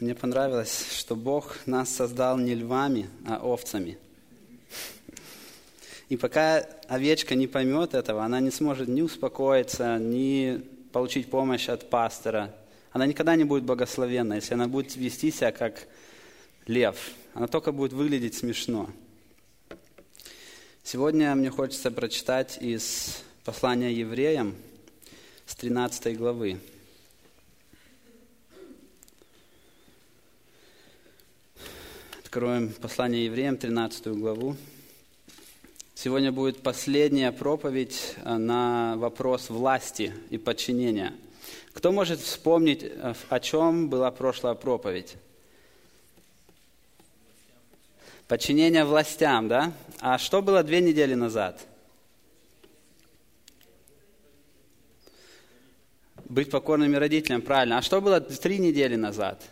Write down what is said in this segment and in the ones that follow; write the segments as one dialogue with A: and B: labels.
A: Мне понравилось, что Бог нас создал не львами, а овцами. И пока овечка не поймет этого, она не сможет ни успокоиться, ни получить помощь от пастора. Она никогда не будет благословенна, если она будет вести себя как лев. Она только будет выглядеть смешно. Сегодня мне хочется прочитать из послания евреям с 13 главы. Откроем послание евреям, 13 главу. Сегодня будет последняя проповедь э, на вопрос власти и подчинения. Кто может вспомнить, э, о чем была прошлая проповедь? Подчинение властям, да? А что было две недели назад? Быть покорными родителям, правильно. А что было три недели назад?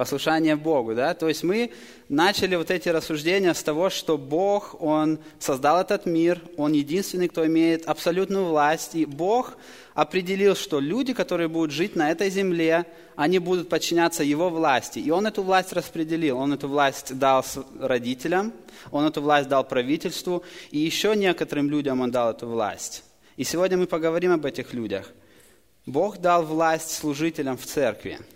A: Послушание Богу, да? То есть мы начали вот эти рассуждения с того, что Бог, Он создал этот мир, Он единственный, кто имеет абсолютную власть, и Бог определил, что люди, которые будут жить на этой земле, они будут подчиняться Его власти. И Он эту власть распределил. Он эту власть дал родителям, Он эту власть дал правительству, и еще некоторым людям Он дал эту власть. И сегодня мы поговорим об этих людях. Бог дал власть служителям в церкви –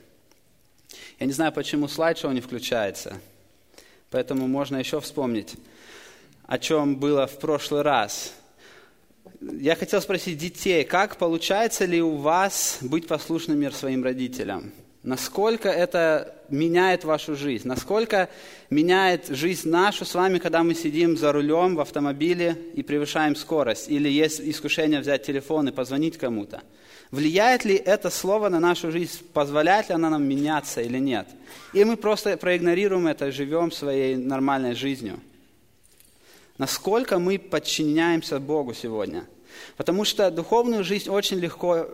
A: я не знаю, почему слайд-шоу не включается, поэтому можно еще вспомнить, о чем было в прошлый раз. Я хотел спросить детей, как получается ли у вас быть послушными своим родителям? Насколько это меняет вашу жизнь? Насколько меняет жизнь нашу с вами, когда мы сидим за рулем в автомобиле и превышаем скорость? Или есть искушение взять телефон и позвонить кому-то? Влияет ли это слово на нашу жизнь, позволяет ли она нам меняться или нет? И мы просто проигнорируем это, живем своей нормальной жизнью. Насколько мы подчиняемся Богу сегодня? Потому что духовную жизнь очень легко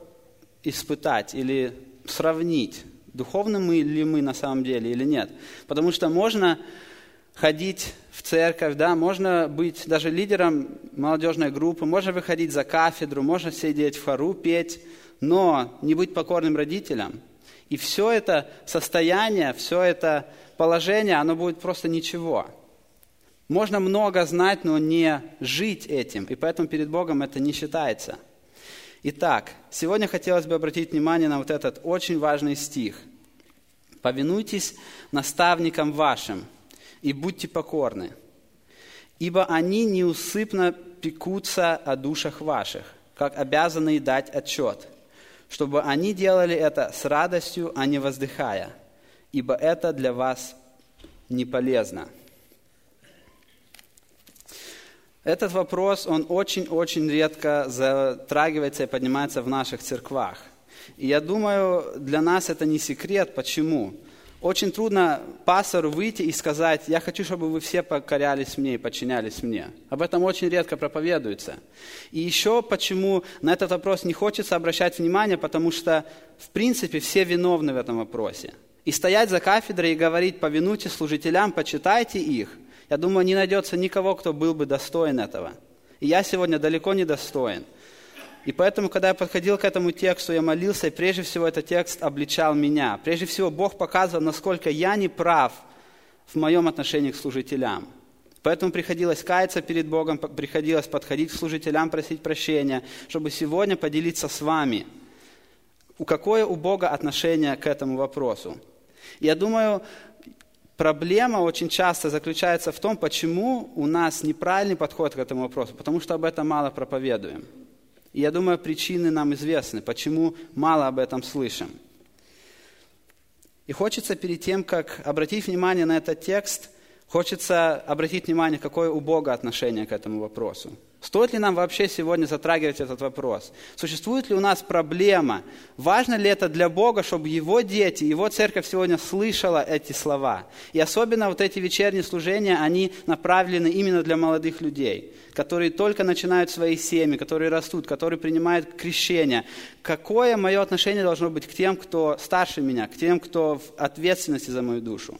A: испытать или сравнить, духовны мы ли мы на самом деле или нет. Потому что можно ходить в церковь, да, можно быть даже лидером молодежной группы, можно выходить за кафедру, можно сидеть в хору, петь, но не быть покорным родителям. И все это состояние, все это положение, оно будет просто ничего. Можно много знать, но не жить этим, и поэтому перед Богом это не считается. Итак, сегодня хотелось бы обратить внимание на вот этот очень важный стих. «Повинуйтесь наставникам вашим и будьте покорны, ибо они неусыпно пекутся о душах ваших, как обязаны дать отчет чтобы они делали это с радостью, а не воздыхая, ибо это для вас не полезно. Этот вопрос, он очень-очень редко затрагивается и поднимается в наших церквах. И я думаю, для нас это не секрет. Почему? Очень трудно пастору выйти и сказать, я хочу, чтобы вы все покорялись мне и подчинялись мне. Об этом очень редко проповедуется. И еще почему на этот вопрос не хочется обращать внимание, потому что, в принципе, все виновны в этом вопросе. И стоять за кафедрой и говорить, повинуйте служителям, почитайте их, я думаю, не найдется никого, кто был бы достоин этого. И я сегодня далеко не достоин – и поэтому, когда я подходил к этому тексту, я молился, и прежде всего этот текст обличал меня. Прежде всего, Бог показывал, насколько я не прав в моем отношении к служителям. Поэтому приходилось каяться перед Богом, приходилось подходить к служителям, просить прощения, чтобы сегодня поделиться с вами, у какое у Бога отношение к этому вопросу. Я думаю, проблема очень часто заключается в том, почему у нас неправильный подход к этому вопросу, потому что об этом мало проповедуем. И я думаю, причины нам известны, почему мало об этом слышим. И хочется перед тем, как обратить внимание на этот текст, хочется обратить внимание, какое у Бога отношение к этому вопросу. Стоит ли нам вообще сегодня затрагивать этот вопрос? Существует ли у нас проблема? Важно ли это для Бога, чтобы Его дети, Его церковь сегодня слышала эти слова? И особенно вот эти вечерние служения, они направлены именно для молодых людей, которые только начинают свои семьи, которые растут, которые принимают крещение. Какое мое отношение должно быть к тем, кто старше меня, к тем, кто в ответственности за мою душу?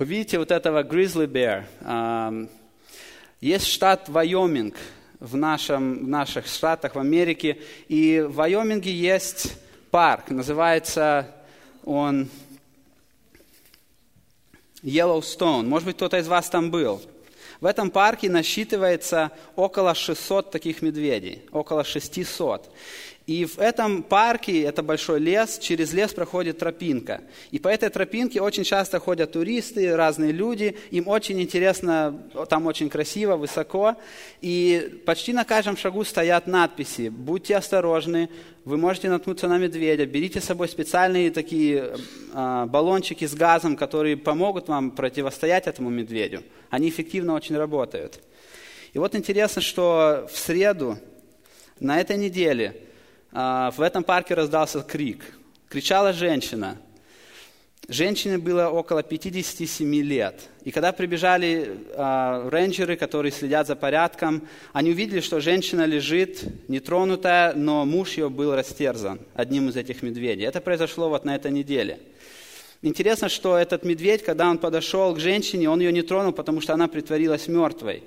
A: Вы видите вот этого grizzly bear. Есть штат Вайоминг в, нашем, в наших штатах, в Америке. И в Вайоминге есть парк, называется он Yellowstone. Может быть, кто-то из вас там был. В этом парке насчитывается около 600 таких медведей, около 600. И в этом парке, это большой лес, через лес проходит тропинка. И по этой тропинке очень часто ходят туристы, разные люди. Им очень интересно, там очень красиво, высоко. И почти на каждом шагу стоят надписи «Будьте осторожны, вы можете наткнуться на медведя, берите с собой специальные такие э, баллончики с газом, которые помогут вам противостоять этому медведю. Они эффективно очень работают. И вот интересно, что в среду на этой неделе – в этом парке раздался крик. Кричала женщина. Женщине было около 57 лет. И когда прибежали э, рейнджеры, которые следят за порядком, они увидели, что женщина лежит нетронутая, но муж ее был растерзан одним из этих медведей. Это произошло вот на этой неделе. Интересно, что этот медведь, когда он подошел к женщине, он ее не тронул, потому что она притворилась мертвой.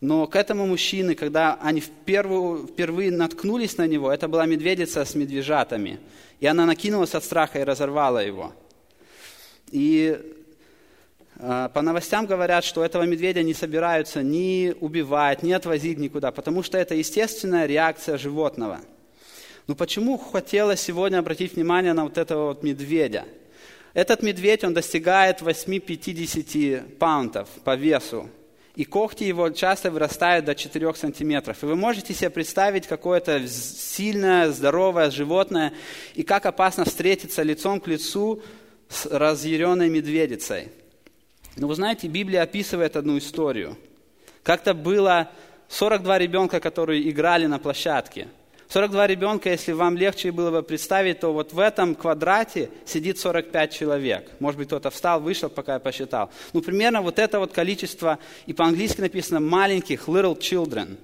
A: Но к этому мужчине, когда они впервые, впервые наткнулись на него, это была медведица с медвежатами. И она накинулась от страха и разорвала его. И э, по новостям говорят, что этого медведя не собираются ни убивать, ни отвозить никуда, потому что это естественная реакция животного. Но почему хотелось сегодня обратить внимание на вот этого вот медведя? Этот медведь, он достигает 8-50 паунтов по весу и когти его часто вырастают до 4 сантиметров. И вы можете себе представить какое-то сильное, здоровое животное, и как опасно встретиться лицом к лицу с разъяренной медведицей. Но вы знаете, Библия описывает одну историю. Как-то было 42 ребенка, которые играли на площадке – 42 ребенка, если вам легче было бы представить, то вот в этом квадрате сидит 45 человек. Может быть, кто-то встал, вышел, пока я посчитал. Ну, примерно вот это вот количество, и по-английски написано маленьких, little children.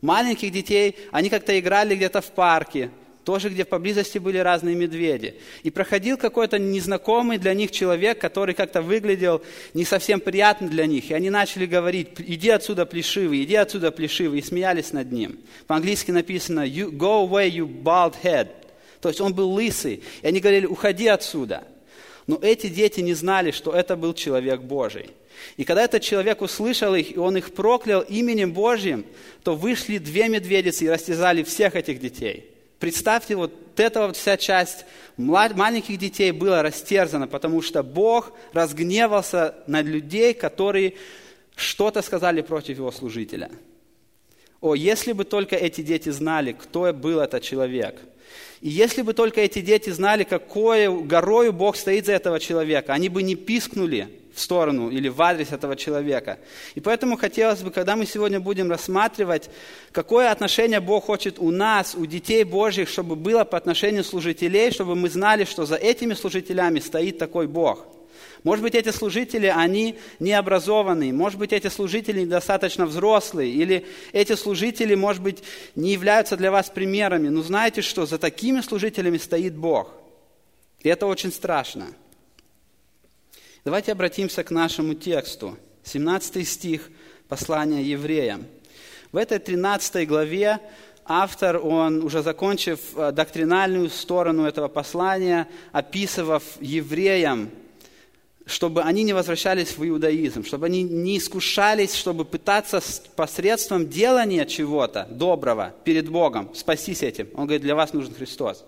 A: Маленьких детей, они как-то играли где-то в парке, тоже где поблизости были разные медведи. И проходил какой-то незнакомый для них человек, который как-то выглядел не совсем приятно для них. И они начали говорить, иди отсюда плешивый, иди отсюда плешивый, и смеялись над ним. По-английски написано, go away, you bald head. То есть он был лысый. И они говорили, уходи отсюда. Но эти дети не знали, что это был человек Божий. И когда этот человек услышал их, и он их проклял именем Божьим, то вышли две медведицы и растязали всех этих детей. Представьте, вот эта вот вся часть маленьких детей была растерзана, потому что Бог разгневался над людей, которые что-то сказали против его служителя. О, если бы только эти дети знали, кто был этот человек. И если бы только эти дети знали, какой горою Бог стоит за этого человека, они бы не пискнули, в сторону или в адрес этого человека. И поэтому хотелось бы, когда мы сегодня будем рассматривать, какое отношение Бог хочет у нас, у детей Божьих, чтобы было по отношению служителей, чтобы мы знали, что за этими служителями стоит такой Бог. Может быть, эти служители, они необразованные, может быть, эти служители недостаточно взрослые, или эти служители, может быть, не являются для вас примерами. Но знаете, что за такими служителями стоит Бог. И это очень страшно. Давайте обратимся к нашему тексту. 17 стих послания евреям. В этой 13 главе автор, он уже закончив э, доктринальную сторону этого послания, описывав евреям, чтобы они не возвращались в иудаизм, чтобы они не искушались, чтобы пытаться посредством делания чего-то доброго перед Богом спастись этим. Он говорит, для вас нужен Христос.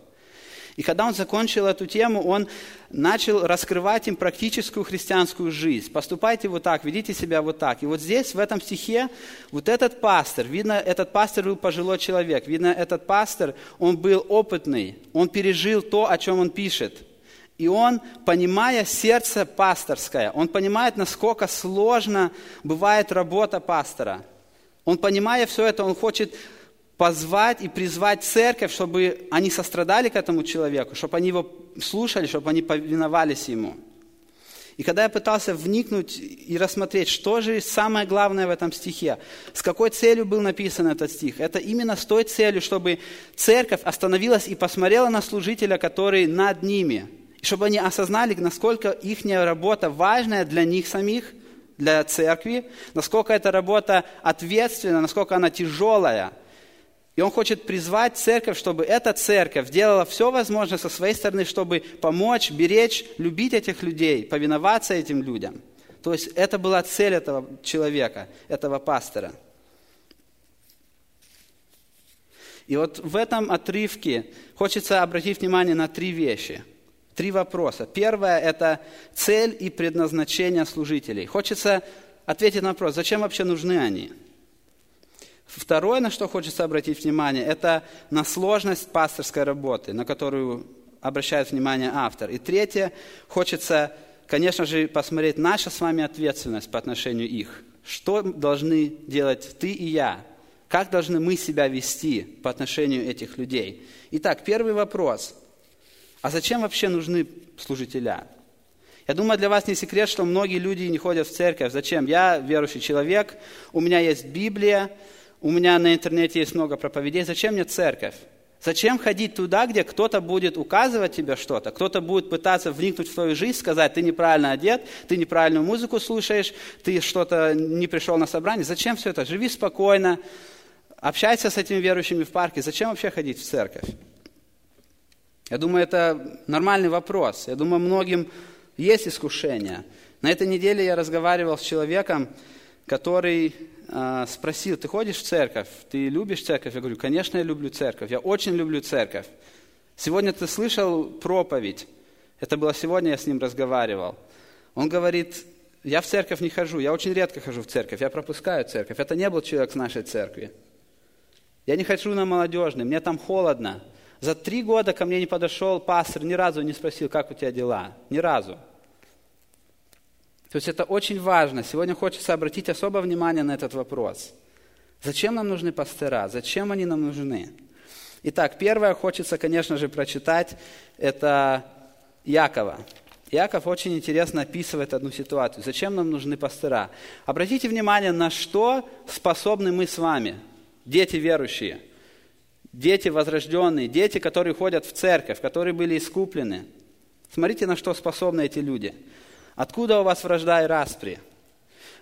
A: И когда он закончил эту тему, он начал раскрывать им практическую христианскую жизнь. Поступайте вот так, ведите себя вот так. И вот здесь, в этом стихе, вот этот пастор, видно, этот пастор был пожилой человек, видно, этот пастор, он был опытный, он пережил то, о чем он пишет. И он, понимая сердце пасторское, он понимает, насколько сложно бывает работа пастора. Он, понимая все это, он хочет позвать и призвать церковь, чтобы они сострадали к этому человеку, чтобы они его слушали, чтобы они повиновались ему. И когда я пытался вникнуть и рассмотреть, что же самое главное в этом стихе, с какой целью был написан этот стих, это именно с той целью, чтобы церковь остановилась и посмотрела на служителя, который над ними, и чтобы они осознали, насколько их работа важная для них самих, для церкви, насколько эта работа ответственна, насколько она тяжелая. И он хочет призвать церковь, чтобы эта церковь делала все возможное со своей стороны, чтобы помочь, беречь, любить этих людей, повиноваться этим людям. То есть это была цель этого человека, этого пастора. И вот в этом отрывке хочется обратить внимание на три вещи – Три вопроса. Первое – это цель и предназначение служителей. Хочется ответить на вопрос, зачем вообще нужны они? Второе, на что хочется обратить внимание, это на сложность пасторской работы, на которую обращает внимание автор. И третье, хочется, конечно же, посмотреть наша с вами ответственность по отношению их. Что должны делать ты и я? Как должны мы себя вести по отношению этих людей? Итак, первый вопрос – а зачем вообще нужны служителя? Я думаю, для вас не секрет, что многие люди не ходят в церковь. Зачем? Я верующий человек, у меня есть Библия, у меня на интернете есть много проповедей. Зачем мне церковь? Зачем ходить туда, где кто-то будет указывать тебе что-то, кто-то будет пытаться вникнуть в твою жизнь, сказать, ты неправильно одет, ты неправильную музыку слушаешь, ты что-то не пришел на собрание. Зачем все это? Живи спокойно, общайся с этими верующими в парке. Зачем вообще ходить в церковь? Я думаю, это нормальный вопрос. Я думаю, многим есть искушение. На этой неделе я разговаривал с человеком, который спросил, ты ходишь в церковь, ты любишь церковь? Я говорю, конечно, я люблю церковь, я очень люблю церковь. Сегодня ты слышал проповедь, это было сегодня, я с ним разговаривал. Он говорит, я в церковь не хожу, я очень редко хожу в церковь, я пропускаю церковь. Это не был человек с нашей церкви. Я не хожу на молодежный, мне там холодно. За три года ко мне не подошел пастор, ни разу не спросил, как у тебя дела. Ни разу. То есть это очень важно. Сегодня хочется обратить особое внимание на этот вопрос. Зачем нам нужны пастора? Зачем они нам нужны? Итак, первое хочется, конечно же, прочитать, это Якова. Яков очень интересно описывает одну ситуацию. Зачем нам нужны пастора? Обратите внимание, на что способны мы с вами, дети верующие – дети возрожденные, дети, которые ходят в церковь, которые были искуплены. Смотрите, на что способны эти люди. Откуда у вас вражда и распри?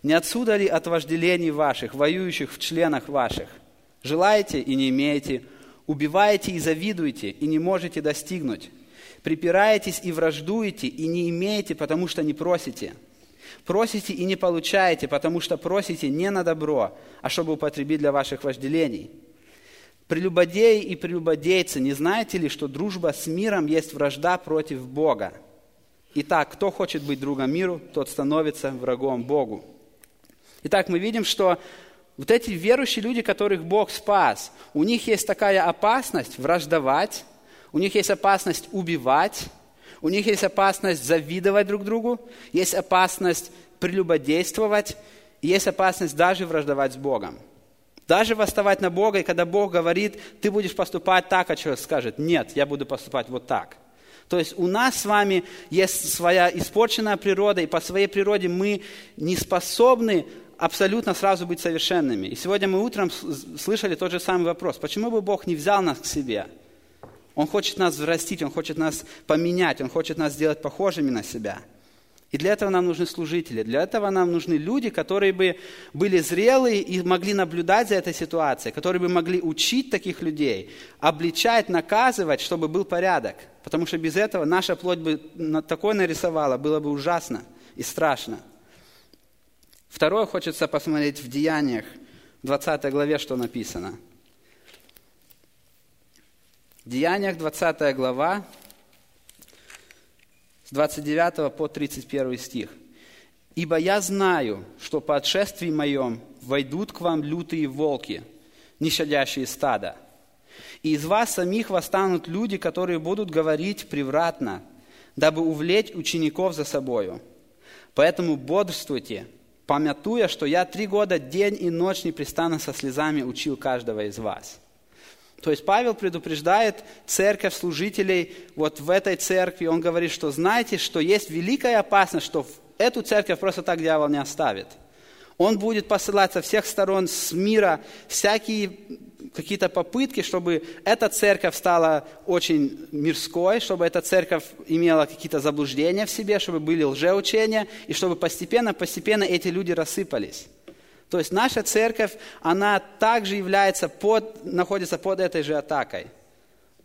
A: Не отсюда ли от вожделений ваших, воюющих в членах ваших? Желаете и не имеете, убиваете и завидуете, и не можете достигнуть. Припираетесь и враждуете, и не имеете, потому что не просите. Просите и не получаете, потому что просите не на добро, а чтобы употребить для ваших вожделений – Прелюбодеи и прелюбодейцы, не знаете ли, что дружба с миром есть вражда против Бога? Итак, кто хочет быть другом миру, тот становится врагом Богу. Итак, мы видим, что вот эти верующие люди, которых Бог спас, у них есть такая опасность враждовать, у них есть опасность убивать, у них есть опасность завидовать друг другу, есть опасность прелюбодействовать, есть опасность даже враждовать с Богом. Даже восставать на Бога, и когда Бог говорит, ты будешь поступать так, а человек скажет, нет, я буду поступать вот так. То есть у нас с вами есть своя испорченная природа, и по своей природе мы не способны абсолютно сразу быть совершенными. И сегодня мы утром слышали тот же самый вопрос. Почему бы Бог не взял нас к себе? Он хочет нас взрастить, Он хочет нас поменять, Он хочет нас сделать похожими на себя – и для этого нам нужны служители, для этого нам нужны люди, которые бы были зрелые и могли наблюдать за этой ситуацией, которые бы могли учить таких людей, обличать, наказывать, чтобы был порядок. Потому что без этого наша плоть бы такое нарисовала, было бы ужасно и страшно. Второе хочется посмотреть в Деяниях, в 20 главе, что написано. В Деяниях, 20 глава, с 29 по 31 стих. «Ибо я знаю, что по отшествии моем войдут к вам лютые волки, не щадящие стада. И из вас самих восстанут люди, которые будут говорить превратно, дабы увлечь учеников за собою. Поэтому бодрствуйте, помятуя, что я три года день и ночь непрестанно со слезами учил каждого из вас». То есть Павел предупреждает церковь, служителей вот в этой церкви. Он говорит, что знаете, что есть великая опасность, что эту церковь просто так дьявол не оставит. Он будет посылать со всех сторон с мира всякие какие-то попытки, чтобы эта церковь стала очень мирской, чтобы эта церковь имела какие-то заблуждения в себе, чтобы были лжеучения, и чтобы постепенно-постепенно эти люди рассыпались. То есть наша церковь, она также является под, находится под этой же атакой.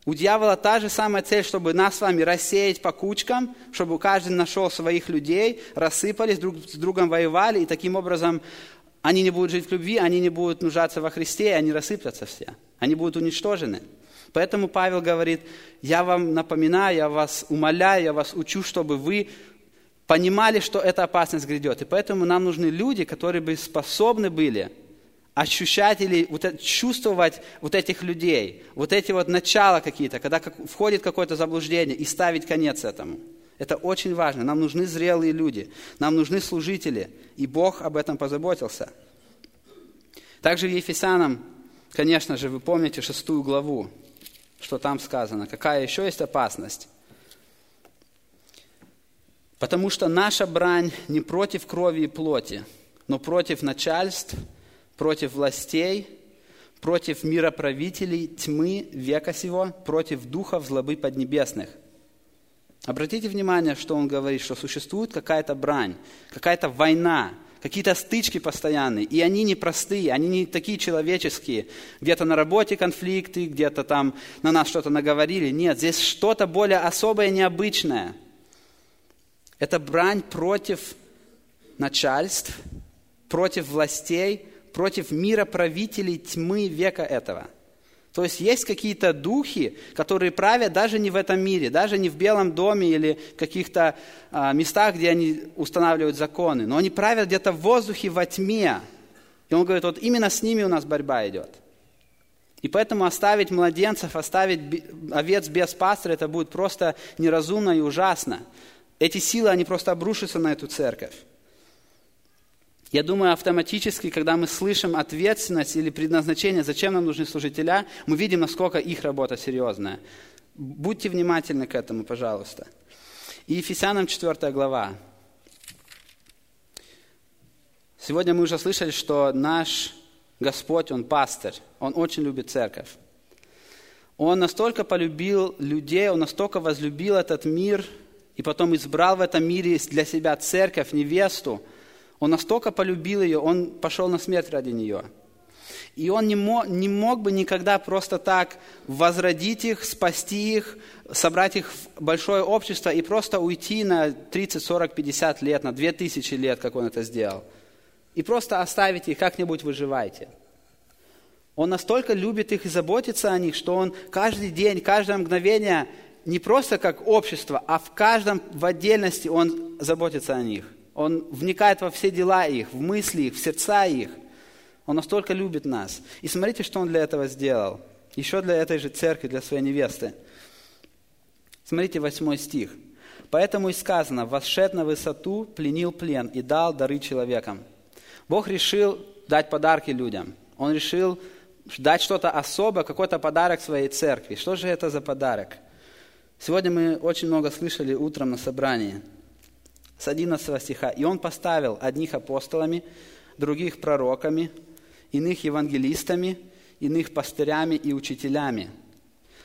A: У дьявола та же самая цель, чтобы нас с вами рассеять по кучкам, чтобы каждый нашел своих людей, рассыпались, друг с другом воевали, и таким образом они не будут жить в любви, они не будут нуждаться во Христе, и они рассыплются все. Они будут уничтожены. Поэтому Павел говорит, я вам напоминаю, я вас умоляю, я вас учу, чтобы вы понимали, что эта опасность грядет. И поэтому нам нужны люди, которые бы способны были ощущать или вот чувствовать вот этих людей, вот эти вот начала какие-то, когда как, входит какое-то заблуждение, и ставить конец этому. Это очень важно. Нам нужны зрелые люди, нам нужны служители, и Бог об этом позаботился. Также в Ефесянам, конечно же, вы помните шестую главу, что там сказано, какая еще есть опасность. Потому что наша брань не против крови и плоти, но против начальств, против властей, против мироправителей тьмы века сего, против духов злобы поднебесных. Обратите внимание, что он говорит, что существует какая-то брань, какая-то война, какие-то стычки постоянные, и они непростые, они не такие человеческие. Где-то на работе конфликты, где-то там на нас что-то наговорили. Нет, здесь что-то более особое, необычное. Это брань против начальств, против властей, против мира правителей тьмы века этого – то есть есть какие-то духи, которые правят даже не в этом мире, даже не в Белом доме или каких-то а, местах, где они устанавливают законы, но они правят где-то в воздухе, во тьме. И он говорит, вот именно с ними у нас борьба идет. И поэтому оставить младенцев, оставить овец без пастора, это будет просто неразумно и ужасно. Эти силы, они просто обрушатся на эту церковь. Я думаю, автоматически, когда мы слышим ответственность или предназначение, зачем нам нужны служителя, мы видим, насколько их работа серьезная. Будьте внимательны к этому, пожалуйста. И Ефесянам 4 глава. Сегодня мы уже слышали, что наш Господь, Он пастырь, Он очень любит церковь. Он настолько полюбил людей, Он настолько возлюбил этот мир, и потом избрал в этом мире для себя церковь, невесту – он настолько полюбил ее, он пошел на смерть ради нее. И он не мог, не мог бы никогда просто так возродить их, спасти их, собрать их в большое общество и просто уйти на 30, 40, 50 лет, на 2000 лет, как он это сделал. И просто оставить их, как-нибудь выживайте. Он настолько любит их и заботится о них, что он каждый день, каждое мгновение, не просто как общество, а в каждом в отдельности он заботится о них – он вникает во все дела их, в мысли их, в сердца их. Он настолько любит нас. И смотрите, что он для этого сделал. Еще для этой же церкви, для своей невесты. Смотрите, восьмой стих. «Поэтому и сказано, восшед на высоту, пленил плен и дал дары человекам». Бог решил дать подарки людям. Он решил дать что-то особое, какой-то подарок своей церкви. Что же это за подарок? Сегодня мы очень много слышали утром на собрании – с 11 стиха. «И он поставил одних апостолами, других пророками, иных евангелистами, иных пастырями и учителями,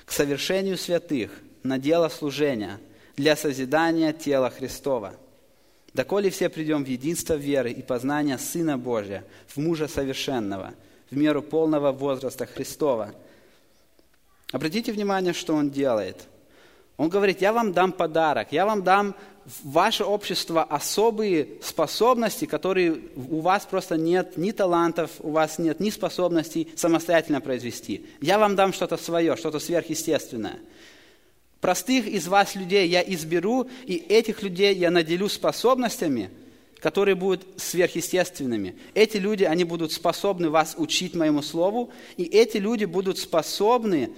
A: к совершению святых, на дело служения, для созидания тела Христова. Доколе все придем в единство веры и познания Сына Божия, в мужа совершенного, в меру полного возраста Христова». Обратите внимание, что он делает – он говорит, я вам дам подарок, я вам дам в ваше общество особые способности, которые у вас просто нет ни талантов, у вас нет ни способностей самостоятельно произвести. Я вам дам что-то свое, что-то сверхъестественное. Простых из вас людей я изберу, и этих людей я наделю способностями, которые будут сверхъестественными. Эти люди, они будут способны вас учить моему слову, и эти люди будут способны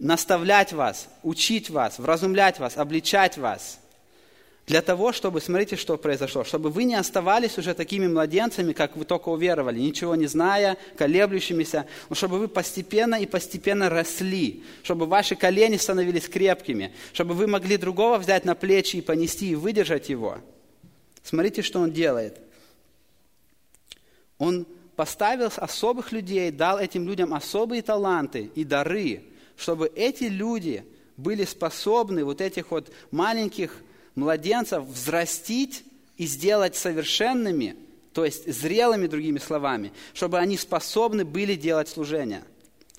A: наставлять вас, учить вас, вразумлять вас, обличать вас. Для того, чтобы, смотрите, что произошло, чтобы вы не оставались уже такими младенцами, как вы только уверовали, ничего не зная, колеблющимися, но чтобы вы постепенно и постепенно росли, чтобы ваши колени становились крепкими, чтобы вы могли другого взять на плечи и понести, и выдержать его. Смотрите, что он делает. Он поставил особых людей, дал этим людям особые таланты и дары, чтобы эти люди были способны вот этих вот маленьких младенцев взрастить и сделать совершенными, то есть зрелыми, другими словами, чтобы они способны были делать служение.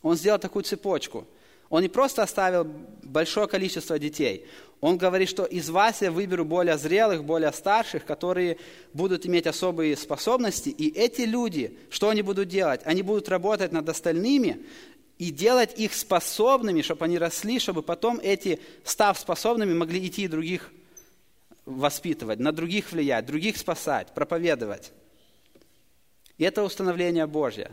A: Он сделал такую цепочку. Он не просто оставил большое количество детей. Он говорит, что из вас я выберу более зрелых, более старших, которые будут иметь особые способности. И эти люди, что они будут делать? Они будут работать над остальными и делать их способными, чтобы они росли, чтобы потом эти, став способными, могли идти и других воспитывать, на других влиять, других спасать, проповедовать. И это установление Божье.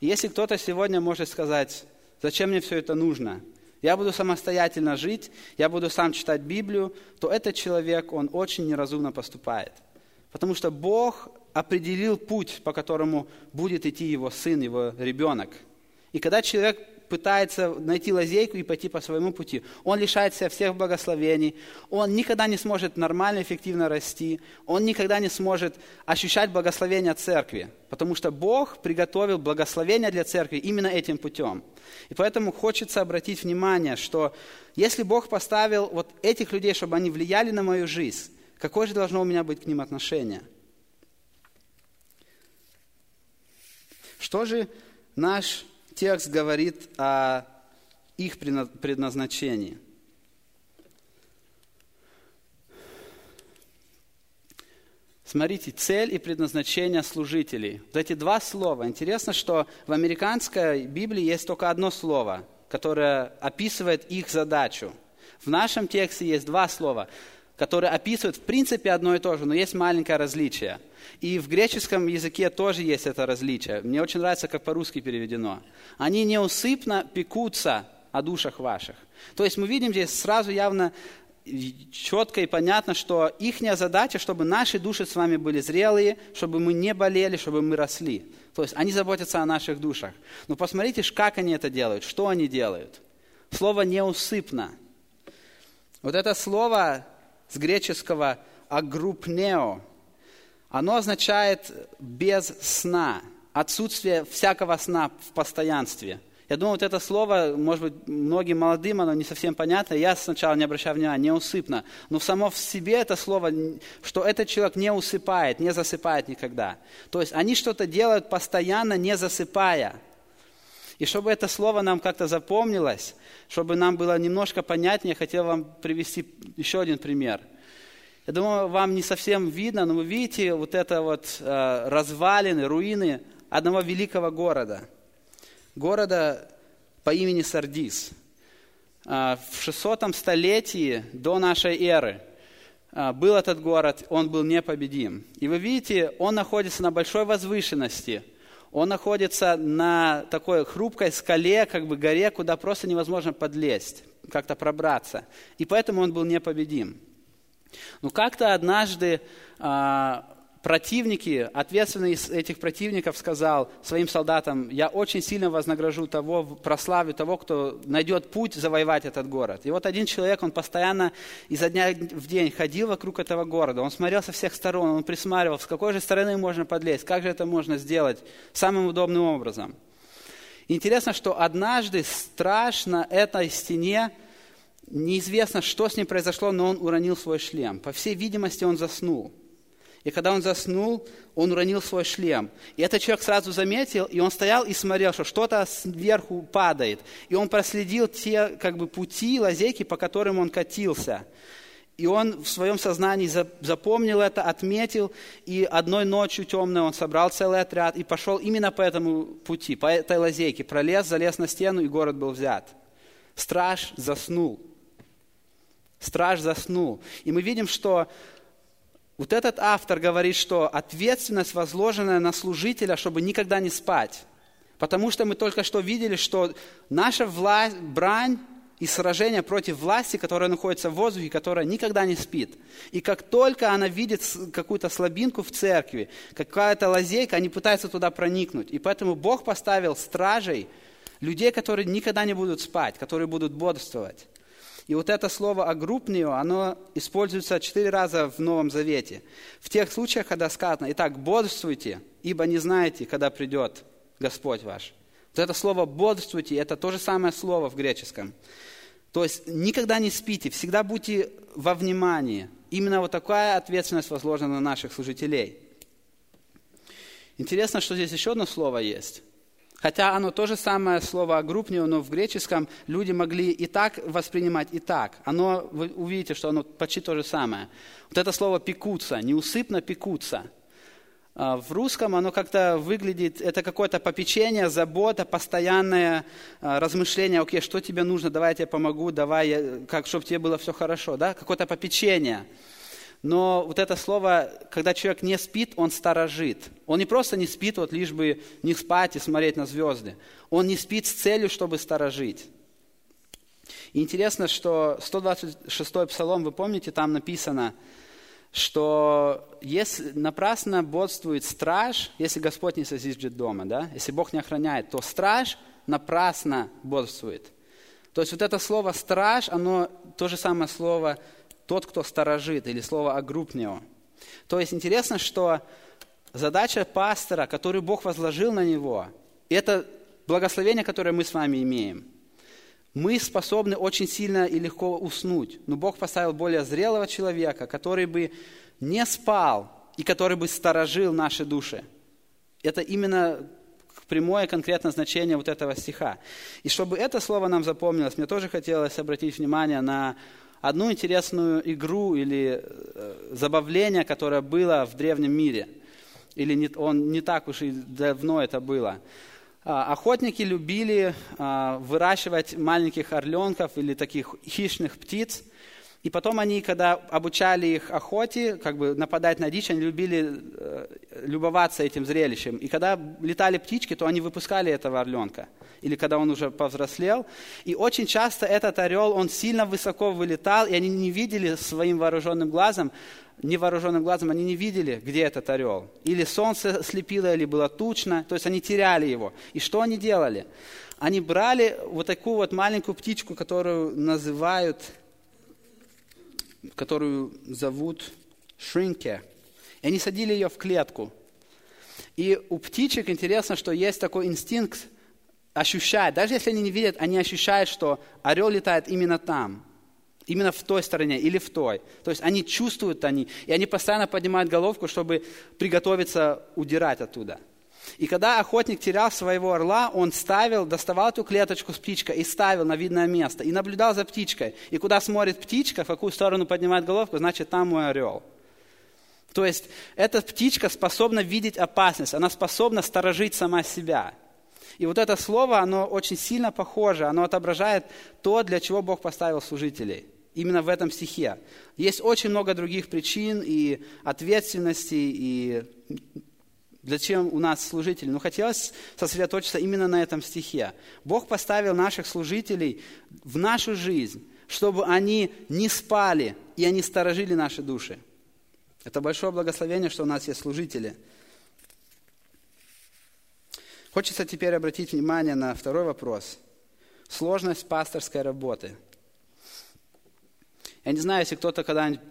A: если кто-то сегодня может сказать, зачем мне все это нужно, я буду самостоятельно жить, я буду сам читать Библию, то этот человек, он очень неразумно поступает. Потому что Бог определил путь, по которому будет идти его сын, его ребенок. И когда человек пытается найти лазейку и пойти по своему пути. Он лишает себя всех благословений, он никогда не сможет нормально, эффективно расти, он никогда не сможет ощущать благословение церкви, потому что Бог приготовил благословение для церкви именно этим путем. И поэтому хочется обратить внимание, что если Бог поставил вот этих людей, чтобы они влияли на мою жизнь, какое же должно у меня быть к ним отношение? Что же наш текст говорит о их предназначении. Смотрите, цель и предназначение служителей. Вот эти два слова. Интересно, что в американской Библии есть только одно слово, которое описывает их задачу. В нашем тексте есть два слова которые описывают в принципе одно и то же, но есть маленькое различие. И в греческом языке тоже есть это различие. Мне очень нравится, как по-русски переведено. Они неусыпно пекутся о душах ваших. То есть мы видим здесь сразу явно четко и понятно, что их задача, чтобы наши души с вами были зрелые, чтобы мы не болели, чтобы мы росли. То есть они заботятся о наших душах. Но посмотрите, как они это делают, что они делают. Слово «неусыпно». Вот это слово с греческого «агрупнео». Оно означает «без сна», отсутствие всякого сна в постоянстве. Я думаю, вот это слово, может быть, многим молодым, оно не совсем понятно. Я сначала не обращаю внимания, неусыпно. Но само в себе это слово, что этот человек не усыпает, не засыпает никогда. То есть они что-то делают постоянно, не засыпая. И чтобы это слово нам как-то запомнилось, чтобы нам было немножко понятнее, я хотел вам привести еще один пример. Я думаю, вам не совсем видно, но вы видите вот это вот э, развалины, руины одного великого города. Города по имени Сардис. Э, в 600 столетии до нашей эры э, был этот город, он был непобедим. И вы видите, он находится на большой возвышенности – он находится на такой хрупкой скале, как бы горе, куда просто невозможно подлезть, как-то пробраться. И поэтому он был непобедим. Но как-то однажды а, противники, ответственный из этих противников сказал своим солдатам, я очень сильно вознагражу того, прославлю того, кто найдет путь завоевать этот город. И вот один человек, он постоянно изо дня в день ходил вокруг этого города, он смотрел со всех сторон, он присматривал, с какой же стороны можно подлезть, как же это можно сделать самым удобным образом. Интересно, что однажды страж на этой стене, неизвестно, что с ним произошло, но он уронил свой шлем. По всей видимости, он заснул. И когда он заснул, он уронил свой шлем. И этот человек сразу заметил, и он стоял и смотрел, что что-то сверху падает. И он проследил те как бы, пути, лазейки, по которым он катился. И он в своем сознании запомнил это, отметил, и одной ночью темной он собрал целый отряд и пошел именно по этому пути, по этой лазейке, пролез, залез на стену, и город был взят. Страж заснул. Страж заснул. И мы видим, что вот этот автор говорит, что ответственность возложенная на служителя, чтобы никогда не спать. Потому что мы только что видели, что наша власть, брань и сражение против власти, которая находится в воздухе, которая никогда не спит. И как только она видит какую-то слабинку в церкви, какая-то лазейка, они пытаются туда проникнуть. И поэтому Бог поставил стражей людей, которые никогда не будут спать, которые будут бодрствовать. И вот это слово «агрупнио», оно используется четыре раза в Новом Завете. В тех случаях, когда сказано, «Итак, бодрствуйте, ибо не знаете, когда придет Господь ваш». Вот это слово «бодрствуйте» – это то же самое слово в греческом. То есть никогда не спите, всегда будьте во внимании. Именно вот такая ответственность возложена на наших служителей. Интересно, что здесь еще одно слово есть – Хотя оно то же самое слово «группнио», но в греческом люди могли и так воспринимать, и так. Оно, вы увидите, что оно почти то же самое. Вот это слово «пекутся», неусыпно пекутся. А, в русском оно как-то выглядит, это какое-то попечение, забота, постоянное а, размышление, окей, что тебе нужно, давай я тебе помогу, давай, как, чтобы тебе было все хорошо, да, какое-то попечение. Но вот это слово, когда человек не спит, он сторожит. Он не просто не спит, вот лишь бы не спать и смотреть на звезды. Он не спит с целью, чтобы сторожить. И интересно, что 126-й псалом, вы помните, там написано, что если напрасно бодствует страж, если Господь не созиждет дома, да? если Бог не охраняет, то страж напрасно бодствует. То есть вот это слово «страж», оно то же самое слово тот, кто сторожит, или слово «агрупнео». То есть интересно, что задача пастора, которую Бог возложил на него, это благословение, которое мы с вами имеем. Мы способны очень сильно и легко уснуть, но Бог поставил более зрелого человека, который бы не спал и который бы сторожил наши души. Это именно прямое конкретное значение вот этого стиха. И чтобы это слово нам запомнилось, мне тоже хотелось обратить внимание на одну интересную игру или э, забавление, которое было в древнем мире. Или не, он не так уж и давно это было. А, охотники любили а, выращивать маленьких орленков или таких хищных птиц – и потом они, когда обучали их охоте, как бы нападать на дичь, они любили э, любоваться этим зрелищем. И когда летали птички, то они выпускали этого орленка. Или когда он уже повзрослел. И очень часто этот орел, он сильно высоко вылетал, и они не видели своим вооруженным глазом, невооруженным глазом, они не видели, где этот орел. Или солнце слепило, или было тучно, то есть они теряли его. И что они делали? Они брали вот такую вот маленькую птичку, которую называют которую зовут Шринке. И они садили ее в клетку. И у птичек интересно, что есть такой инстинкт ощущать, даже если они не видят, они ощущают, что орел летает именно там, именно в той стороне или в той. То есть они чувствуют они, и они постоянно поднимают головку, чтобы приготовиться удирать оттуда. И когда охотник терял своего орла, он ставил, доставал эту клеточку с птичкой и ставил на видное место. И наблюдал за птичкой. И куда смотрит птичка, в какую сторону поднимает головку, значит, там мой орел. То есть эта птичка способна видеть опасность, она способна сторожить сама себя. И вот это слово, оно очень сильно похоже, оно отображает то, для чего Бог поставил служителей. Именно в этом стихе. Есть очень много других причин и ответственностей, и Зачем у нас служители? Ну, хотелось сосредоточиться именно на этом стихе. Бог поставил наших служителей в нашу жизнь, чтобы они не спали, и они сторожили наши души. Это большое благословение, что у нас есть служители. Хочется теперь обратить внимание на второй вопрос. Сложность пасторской работы. Я не знаю, если кто-то когда-нибудь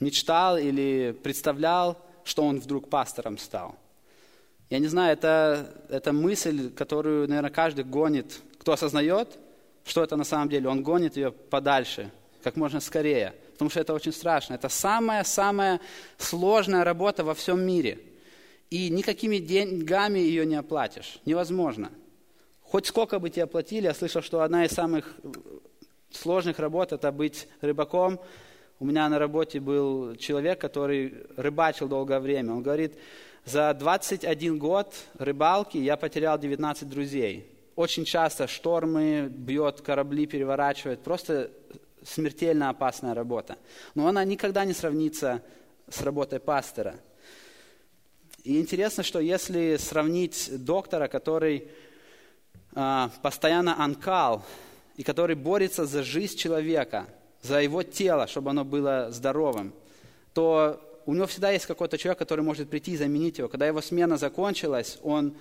A: мечтал или представлял, что он вдруг пастором стал. Я не знаю, это, это мысль, которую, наверное, каждый гонит. Кто осознает, что это на самом деле, он гонит ее подальше, как можно скорее. Потому что это очень страшно. Это самая-самая сложная работа во всем мире. И никакими деньгами ее не оплатишь. Невозможно. Хоть сколько бы тебе оплатили, я слышал, что одна из самых сложных работ – это быть рыбаком – у меня на работе был человек, который рыбачил долгое время. Он говорит, за 21 год рыбалки я потерял 19 друзей. Очень часто штормы, бьет, корабли переворачивает. Просто смертельно опасная работа. Но она никогда не сравнится с работой пастора. И интересно, что если сравнить доктора, который э, постоянно анкал, и который борется за жизнь человека – за его тело, чтобы оно было здоровым, то у него всегда есть какой-то человек, который может прийти и заменить его. Когда его смена закончилась, он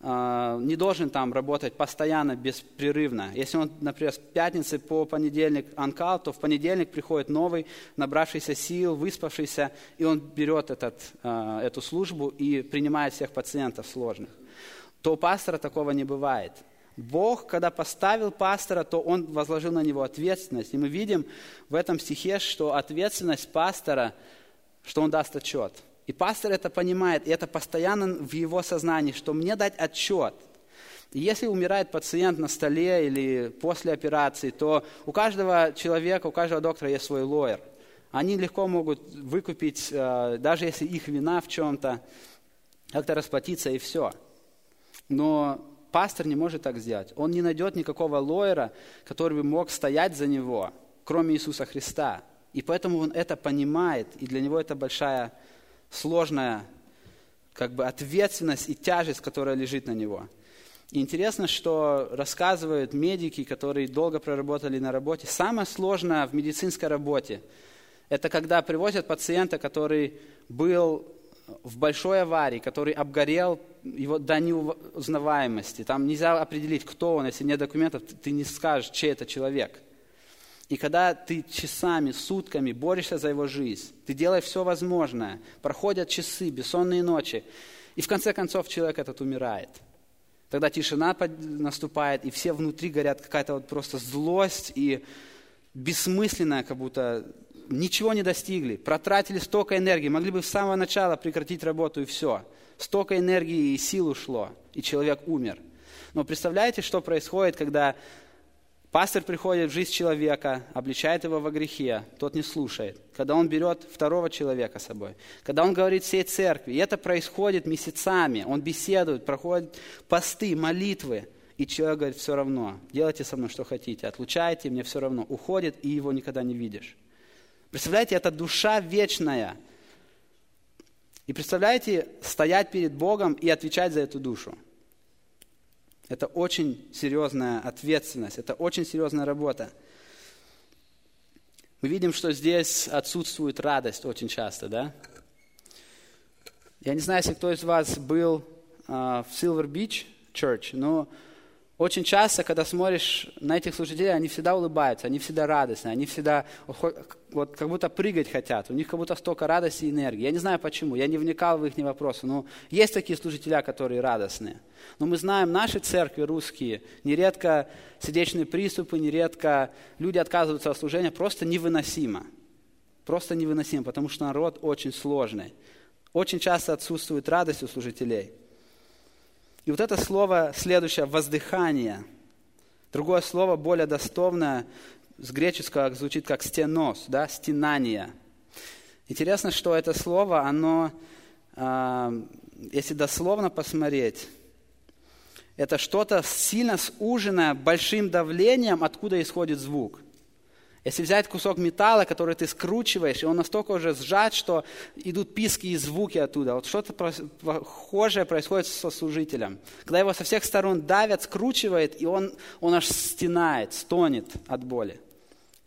A: а, не должен там работать постоянно, беспрерывно. Если он, например, с пятницы по понедельник анкал, то в понедельник приходит новый, набравшийся сил, выспавшийся, и он берет этот, а, эту службу и принимает всех пациентов сложных. То у пастора такого не бывает. Бог, когда поставил пастора, то Он возложил на него ответственность. И мы видим в этом стихе, что ответственность пастора, что он даст отчет – и пастор это понимает, и это постоянно в его сознании, что мне дать отчет. И если умирает пациент на столе или после операции, то у каждого человека, у каждого доктора есть свой лоер. Они легко могут выкупить, э, даже если их вина в чем-то, как-то расплатиться и все. Но пастор не может так сделать. Он не найдет никакого лоера, который бы мог стоять за него, кроме Иисуса Христа. И поэтому он это понимает, и для него это большая сложная как бы ответственность и тяжесть, которая лежит на него. И интересно, что рассказывают медики, которые долго проработали на работе, самое сложное в медицинской работе – это когда привозят пациента, который был в большой аварии, который обгорел его до неузнаваемости. Там нельзя определить, кто он, если нет документов, ты не скажешь, чей это человек – и когда ты часами, сутками борешься за его жизнь, ты делаешь все возможное, проходят часы, бессонные ночи, и в конце концов человек этот умирает. Тогда тишина наступает, и все внутри горят какая-то вот просто злость и бессмысленная, как будто ничего не достигли, протратили столько энергии, могли бы с самого начала прекратить работу и все. Столько энергии и сил ушло, и человек умер. Но представляете, что происходит, когда Пастор приходит в жизнь человека, обличает его во грехе, тот не слушает. Когда он берет второго человека с собой, когда он говорит всей церкви, и это происходит месяцами, он беседует, проходит посты, молитвы, и человек говорит, все равно, делайте со мной что хотите, отлучайте, мне все равно, уходит, и его никогда не видишь. Представляете, это душа вечная. И представляете, стоять перед Богом и отвечать за эту душу. Это очень серьезная ответственность, это очень серьезная работа. Мы видим, что здесь отсутствует радость очень часто, да? Я не знаю, если кто из вас был uh, в Silver Beach Church, но очень часто, когда смотришь на этих служителей, они всегда улыбаются, они всегда радостные, они всегда вот, как будто прыгать хотят, у них как будто столько радости и энергии. Я не знаю почему, я не вникал в их вопросы, но есть такие служители, которые радостные. Но мы знаем, наши церкви русские, нередко сердечные приступы, нередко люди отказываются от служения, просто невыносимо. Просто невыносимо, потому что народ очень сложный. Очень часто отсутствует радость у служителей – и вот это слово следующее, воздыхание. Другое слово, более дословное, с греческого звучит как стенос, да, стенание. Интересно, что это слово, оно, э, если дословно посмотреть, это что-то сильно суженное большим давлением, откуда исходит звук. Если взять кусок металла, который ты скручиваешь, и он настолько уже сжат, что идут писки и звуки оттуда. Вот что-то похожее происходит со служителем. Когда его со всех сторон давят, скручивает, и он, он аж стенает, стонет от боли.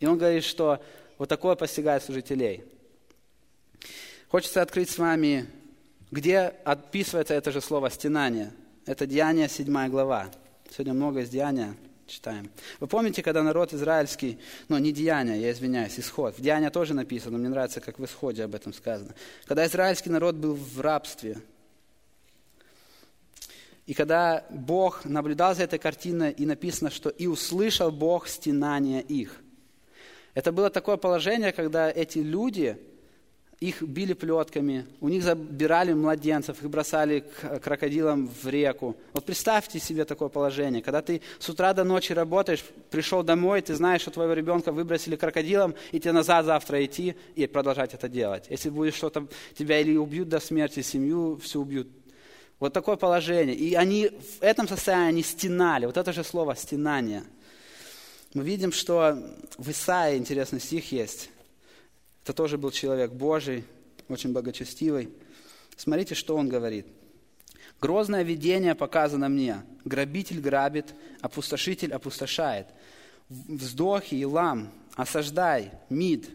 A: И он говорит, что вот такое постигает служителей. Хочется открыть с вами, где описывается это же слово «стенание». Это Деяние, 7 глава. Сегодня много из Деяния читаем. Вы помните, когда народ израильский, ну не Деяния, я извиняюсь, Исход. В Деяния тоже написано, мне нравится, как в Исходе об этом сказано. Когда израильский народ был в рабстве, и когда Бог наблюдал за этой картиной, и написано, что «и услышал Бог стенание их». Это было такое положение, когда эти люди – их били плетками, у них забирали младенцев, их бросали к крокодилам в реку. Вот представьте себе такое положение, когда ты с утра до ночи работаешь, пришел домой, ты знаешь, что твоего ребенка выбросили крокодилом, и тебе назад завтра идти и продолжать это делать. Если будет что-то, тебя или убьют до смерти, семью всю убьют. Вот такое положение. И они в этом состоянии они стенали. Вот это же слово «стенание». Мы видим, что в Исаии интересный стих есть. Это тоже был человек Божий, очень благочестивый. Смотрите, что он говорит. Грозное видение показано мне. Грабитель грабит, опустошитель опустошает. Вздохи и лам, осаждай, мид.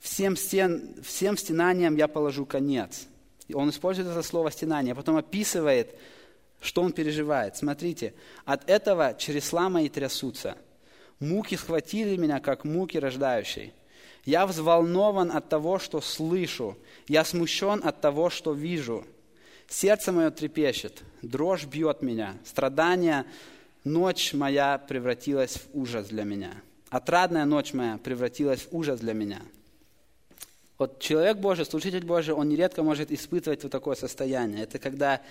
A: Всем, стен, всем стенаниям я положу конец. Он использует это слово стенание, а потом описывает, Что он переживает? Смотрите, от этого чересла мои трясутся. Муки схватили меня, как муки рождающей. Я взволнован от того, что слышу. Я смущен от того, что вижу. Сердце мое трепещет, дрожь бьет меня, страдания, ночь моя превратилась в ужас для меня. Отрадная ночь моя превратилась в ужас для меня. Вот человек Божий, служитель Божий, он нередко может испытывать вот такое состояние. Это когда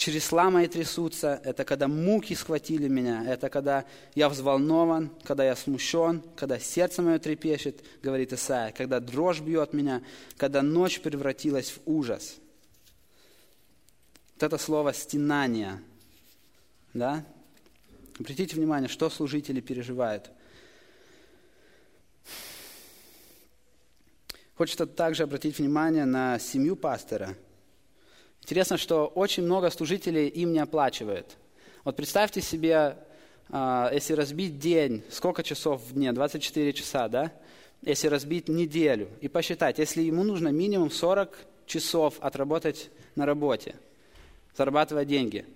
A: чересла мои трясутся, это когда муки схватили меня, это когда я взволнован, когда я смущен, когда сердце мое трепещет, говорит Исаия, когда дрожь бьет меня, когда ночь превратилась в ужас – вот это слово «стенание». Да? Обратите внимание, что служители переживают. Хочется также обратить внимание на семью пастора. Интересно, что очень много служителей им не оплачивают. Вот представьте себе, а, если разбить день, сколько часов в дне? 24 часа, да? Если разбить неделю и посчитать, если ему нужно минимум 40 часов отработать на работе – зарабатывать деньги.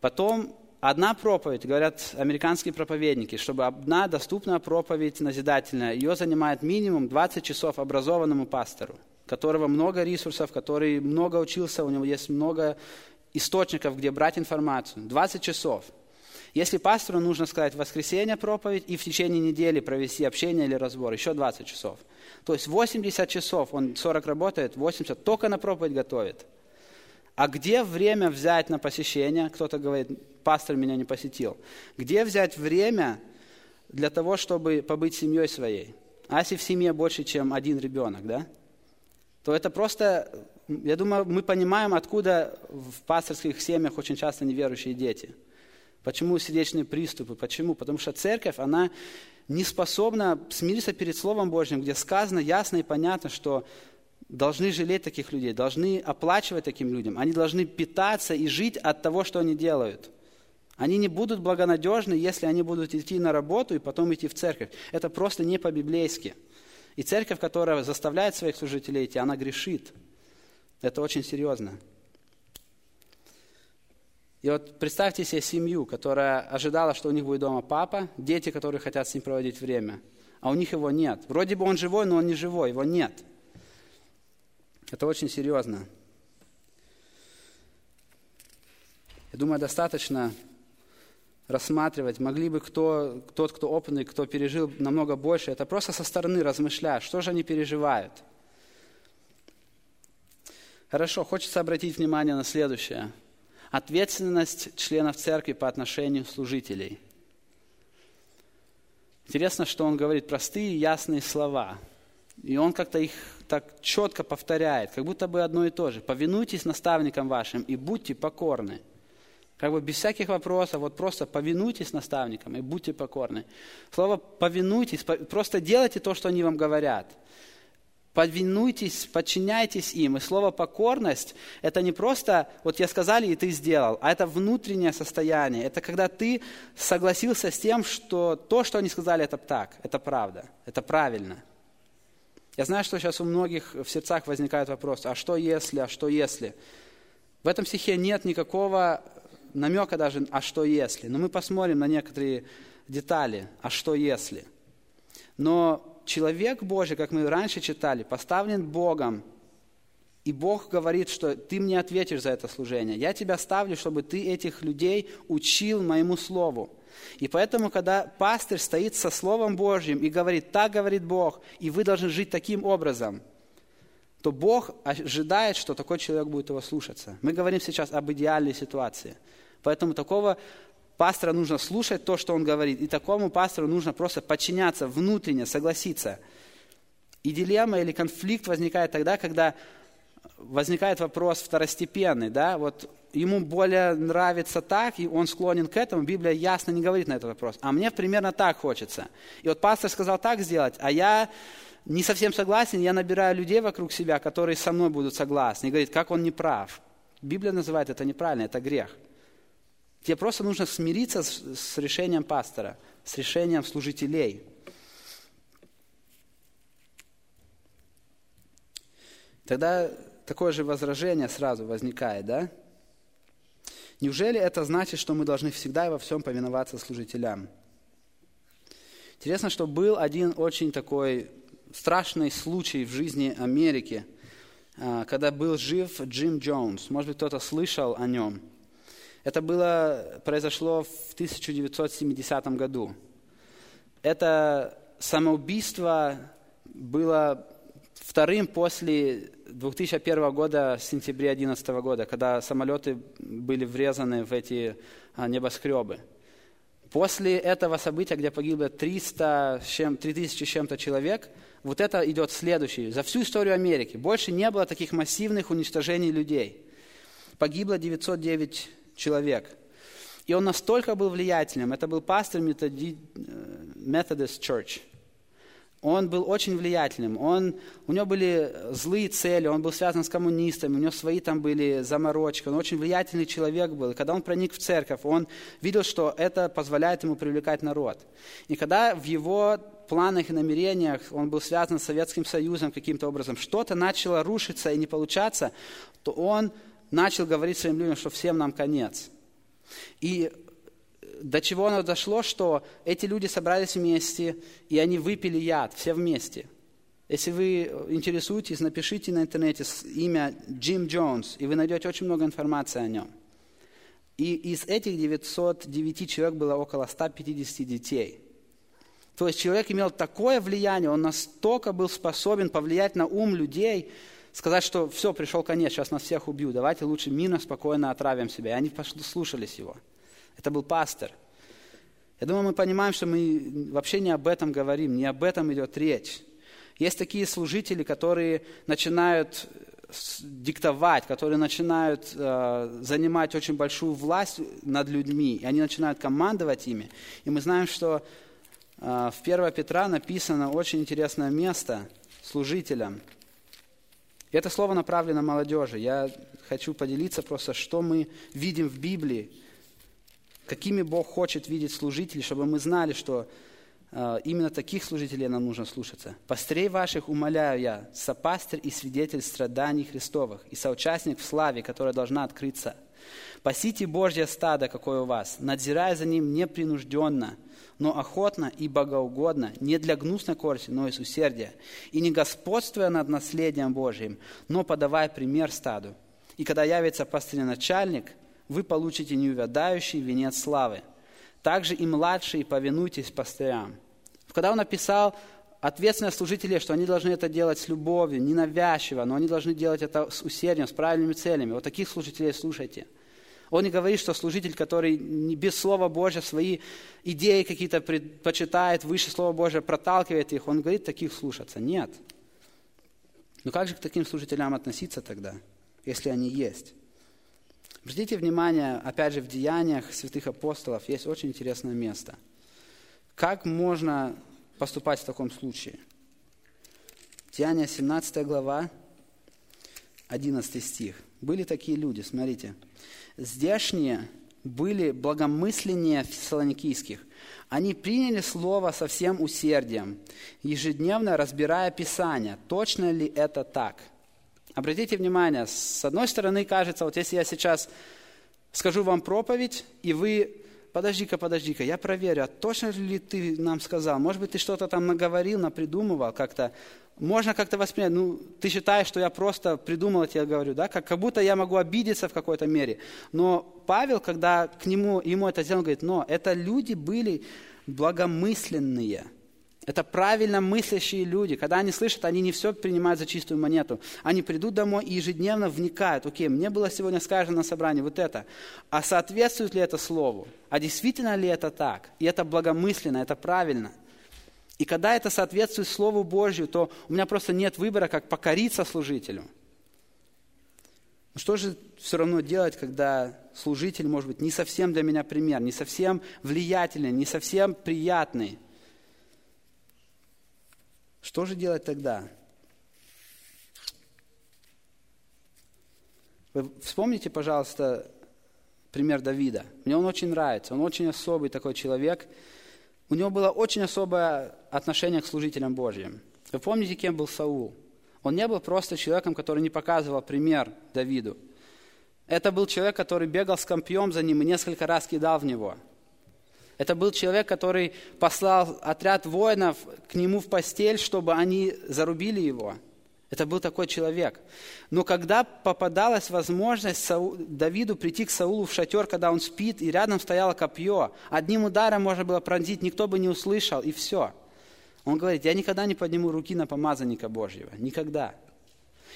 A: Потом одна проповедь, говорят американские проповедники, чтобы одна доступная проповедь назидательная, ее занимает минимум 20 часов образованному пастору, которого много ресурсов, который много учился, у него есть много источников, где брать информацию. 20 часов. Если пастору нужно сказать в воскресенье проповедь и в течение недели провести общение или разбор, еще 20 часов. То есть 80 часов, он 40 работает, 80 только на проповедь готовит – а где время взять на посещение? Кто-то говорит, пастор меня не посетил. Где взять время для того, чтобы побыть семьей своей? А если в семье больше, чем один ребенок, да? То это просто, я думаю, мы понимаем, откуда в пасторских семьях очень часто неверующие дети. Почему сердечные приступы? Почему? Потому что церковь, она не способна смириться перед Словом Божьим, где сказано ясно и понятно, что должны жалеть таких людей, должны оплачивать таким людям. Они должны питаться и жить от того, что они делают. Они не будут благонадежны, если они будут идти на работу и потом идти в церковь. Это просто не по-библейски. И церковь, которая заставляет своих служителей идти, она грешит. Это очень серьезно. И вот представьте себе семью, которая ожидала, что у них будет дома папа, дети, которые хотят с ним проводить время, а у них его нет. Вроде бы он живой, но он не живой, его нет – это очень серьезно. Я думаю, достаточно рассматривать, могли бы кто, тот, кто опытный, кто пережил намного больше, это просто со стороны размышлять, что же они переживают. Хорошо, хочется обратить внимание на следующее. Ответственность членов церкви по отношению служителей. Интересно, что он говорит простые ясные слова – и он как-то их так четко повторяет, как будто бы одно и то же. Повинуйтесь наставникам вашим и будьте покорны. Как бы без всяких вопросов, вот просто повинуйтесь наставникам и будьте покорны. Слово повинуйтесь, просто делайте то, что они вам говорят. Повинуйтесь, подчиняйтесь им. И слово покорность – это не просто, вот я сказали, и ты сделал, а это внутреннее состояние. Это когда ты согласился с тем, что то, что они сказали, это так, это правда, это правильно – я знаю, что сейчас у многих в сердцах возникает вопрос, а что если, а что если? В этом стихе нет никакого намека даже, а что если. Но мы посмотрим на некоторые детали, а что если. Но человек Божий, как мы раньше читали, поставлен Богом, и Бог говорит, что ты мне ответишь за это служение. Я тебя ставлю, чтобы ты этих людей учил моему слову. И поэтому, когда пастырь стоит со Словом Божьим и говорит, так говорит Бог, и вы должны жить таким образом, то Бог ожидает, что такой человек будет его слушаться. Мы говорим сейчас об идеальной ситуации. Поэтому такого пастора нужно слушать то, что он говорит, и такому пастору нужно просто подчиняться внутренне, согласиться. И дилемма или конфликт возникает тогда, когда возникает вопрос второстепенный, да, вот ему более нравится так, и он склонен к этому, Библия ясно не говорит на этот вопрос. А мне примерно так хочется. И вот пастор сказал так сделать, а я не совсем согласен, я набираю людей вокруг себя, которые со мной будут согласны, и говорит, как он не прав. Библия называет это неправильно, это грех. Тебе просто нужно смириться с, решением пастора, с решением служителей. Тогда такое же возражение сразу возникает, да? Неужели это значит, что мы должны всегда и во всем повиноваться служителям? Интересно, что был один очень такой страшный случай в жизни Америки, а, когда был жив Джим Джонс. Может быть, кто-то слышал о нем. Это было, произошло в 1970 году. Это самоубийство было вторым после 2001 года, сентября 2011 года, когда самолеты были врезаны в эти а, небоскребы. После этого события, где погибло 300, 3000 с чем-то человек, вот это идет следующий. За всю историю Америки больше не было таких массивных уничтожений людей. Погибло 909 человек. И он настолько был влиятельным. Это был пастор Methodist Church. Он был очень влиятельным. Он, у него были злые цели, он был связан с коммунистами, у него свои там были заморочки. Он очень влиятельный человек был. И когда он проник в церковь, он видел, что это позволяет ему привлекать народ. И когда в его планах и намерениях он был связан с Советским Союзом каким-то образом, что-то начало рушиться и не получаться, то он начал говорить своим людям, что всем нам конец. И до чего оно дошло, что эти люди собрались вместе, и они выпили яд, все вместе. Если вы интересуетесь, напишите на интернете имя Джим Джонс, и вы найдете очень много информации о нем. И из этих 909 человек было около 150 детей. То есть человек имел такое влияние, он настолько был способен повлиять на ум людей, сказать, что все, пришел конец, сейчас нас всех убьют, давайте лучше мирно, спокойно отравим себя. И они послушались его. Это был пастор. Я думаю, мы понимаем, что мы вообще не об этом говорим, не об этом идет речь. Есть такие служители, которые начинают диктовать, которые начинают э, занимать очень большую власть над людьми, и они начинают командовать ими. И мы знаем, что э, в 1 Петра написано очень интересное место служителям – и это слово направлено молодежи. Я хочу поделиться просто, что мы видим в Библии, какими Бог хочет видеть служителей, чтобы мы знали, что э, именно таких служителей нам нужно слушаться. «Пастырей ваших умоляю я, сопастырь и свидетель страданий Христовых, и соучастник в славе, которая должна открыться. Пасите Божье стадо, какое у вас, надзирая за ним непринужденно, но охотно и богоугодно, не для гнусной корти, но из усердия, и не господствуя над наследием Божьим, но подавая пример стаду. И когда явится начальник, вы получите неувядающий венец славы. Также и младшие повинуйтесь пастырям. Когда он написал ответственность служителей, что они должны это делать с любовью, ненавязчиво, но они должны делать это с усердием, с правильными целями. Вот таких служителей слушайте – он не говорит, что служитель, который без Слова Божьего свои идеи какие-то предпочитает, выше Слова Божьего проталкивает их. Он говорит, таких слушаться. Нет. Но как же к таким служителям относиться тогда, если они есть? Обратите внимание, опять же, в деяниях святых апостолов есть очень интересное место. Как можно поступать в таком случае? Деяния 17 глава, 11 стих. Были такие люди, смотрите. Здешние были благомысленнее фессалоникийских. Они приняли слово со всем усердием, ежедневно разбирая Писание, точно ли это так. Обратите внимание, с одной стороны кажется, вот если я сейчас скажу вам проповедь, и вы подожди-ка, подожди-ка, я проверю, а точно ли ты нам сказал? Может быть, ты что-то там наговорил, напридумывал как-то? Можно как-то воспринять, ну, ты считаешь, что я просто придумал, я говорю, да, как, как будто я могу обидеться в какой-то мере. Но Павел, когда к нему, ему это сделал, говорит, но это люди были благомысленные – это правильно мыслящие люди. Когда они слышат, они не все принимают за чистую монету. Они придут домой и ежедневно вникают. Окей, мне было сегодня сказано на собрании вот это. А соответствует ли это слову? А действительно ли это так? И это благомысленно, это правильно. И когда это соответствует Слову Божью, то у меня просто нет выбора, как покориться служителю. Что же все равно делать, когда служитель, может быть, не совсем для меня пример, не совсем влиятельный, не совсем приятный – что же делать тогда? Вы вспомните, пожалуйста, пример Давида. Мне он очень нравится. Он очень особый такой человек. У него было очень особое отношение к служителям Божьим. Вы помните, кем был Саул? Он не был просто человеком, который не показывал пример Давиду. Это был человек, который бегал с копьем за ним и несколько раз кидал в него. Это был человек, который послал отряд воинов к нему в постель, чтобы они зарубили его. Это был такой человек. Но когда попадалась возможность Сау... Давиду прийти к Саулу в шатер, когда он спит, и рядом стояло копье, одним ударом можно было пронзить, никто бы не услышал, и все. Он говорит, я никогда не подниму руки на помазанника Божьего. Никогда.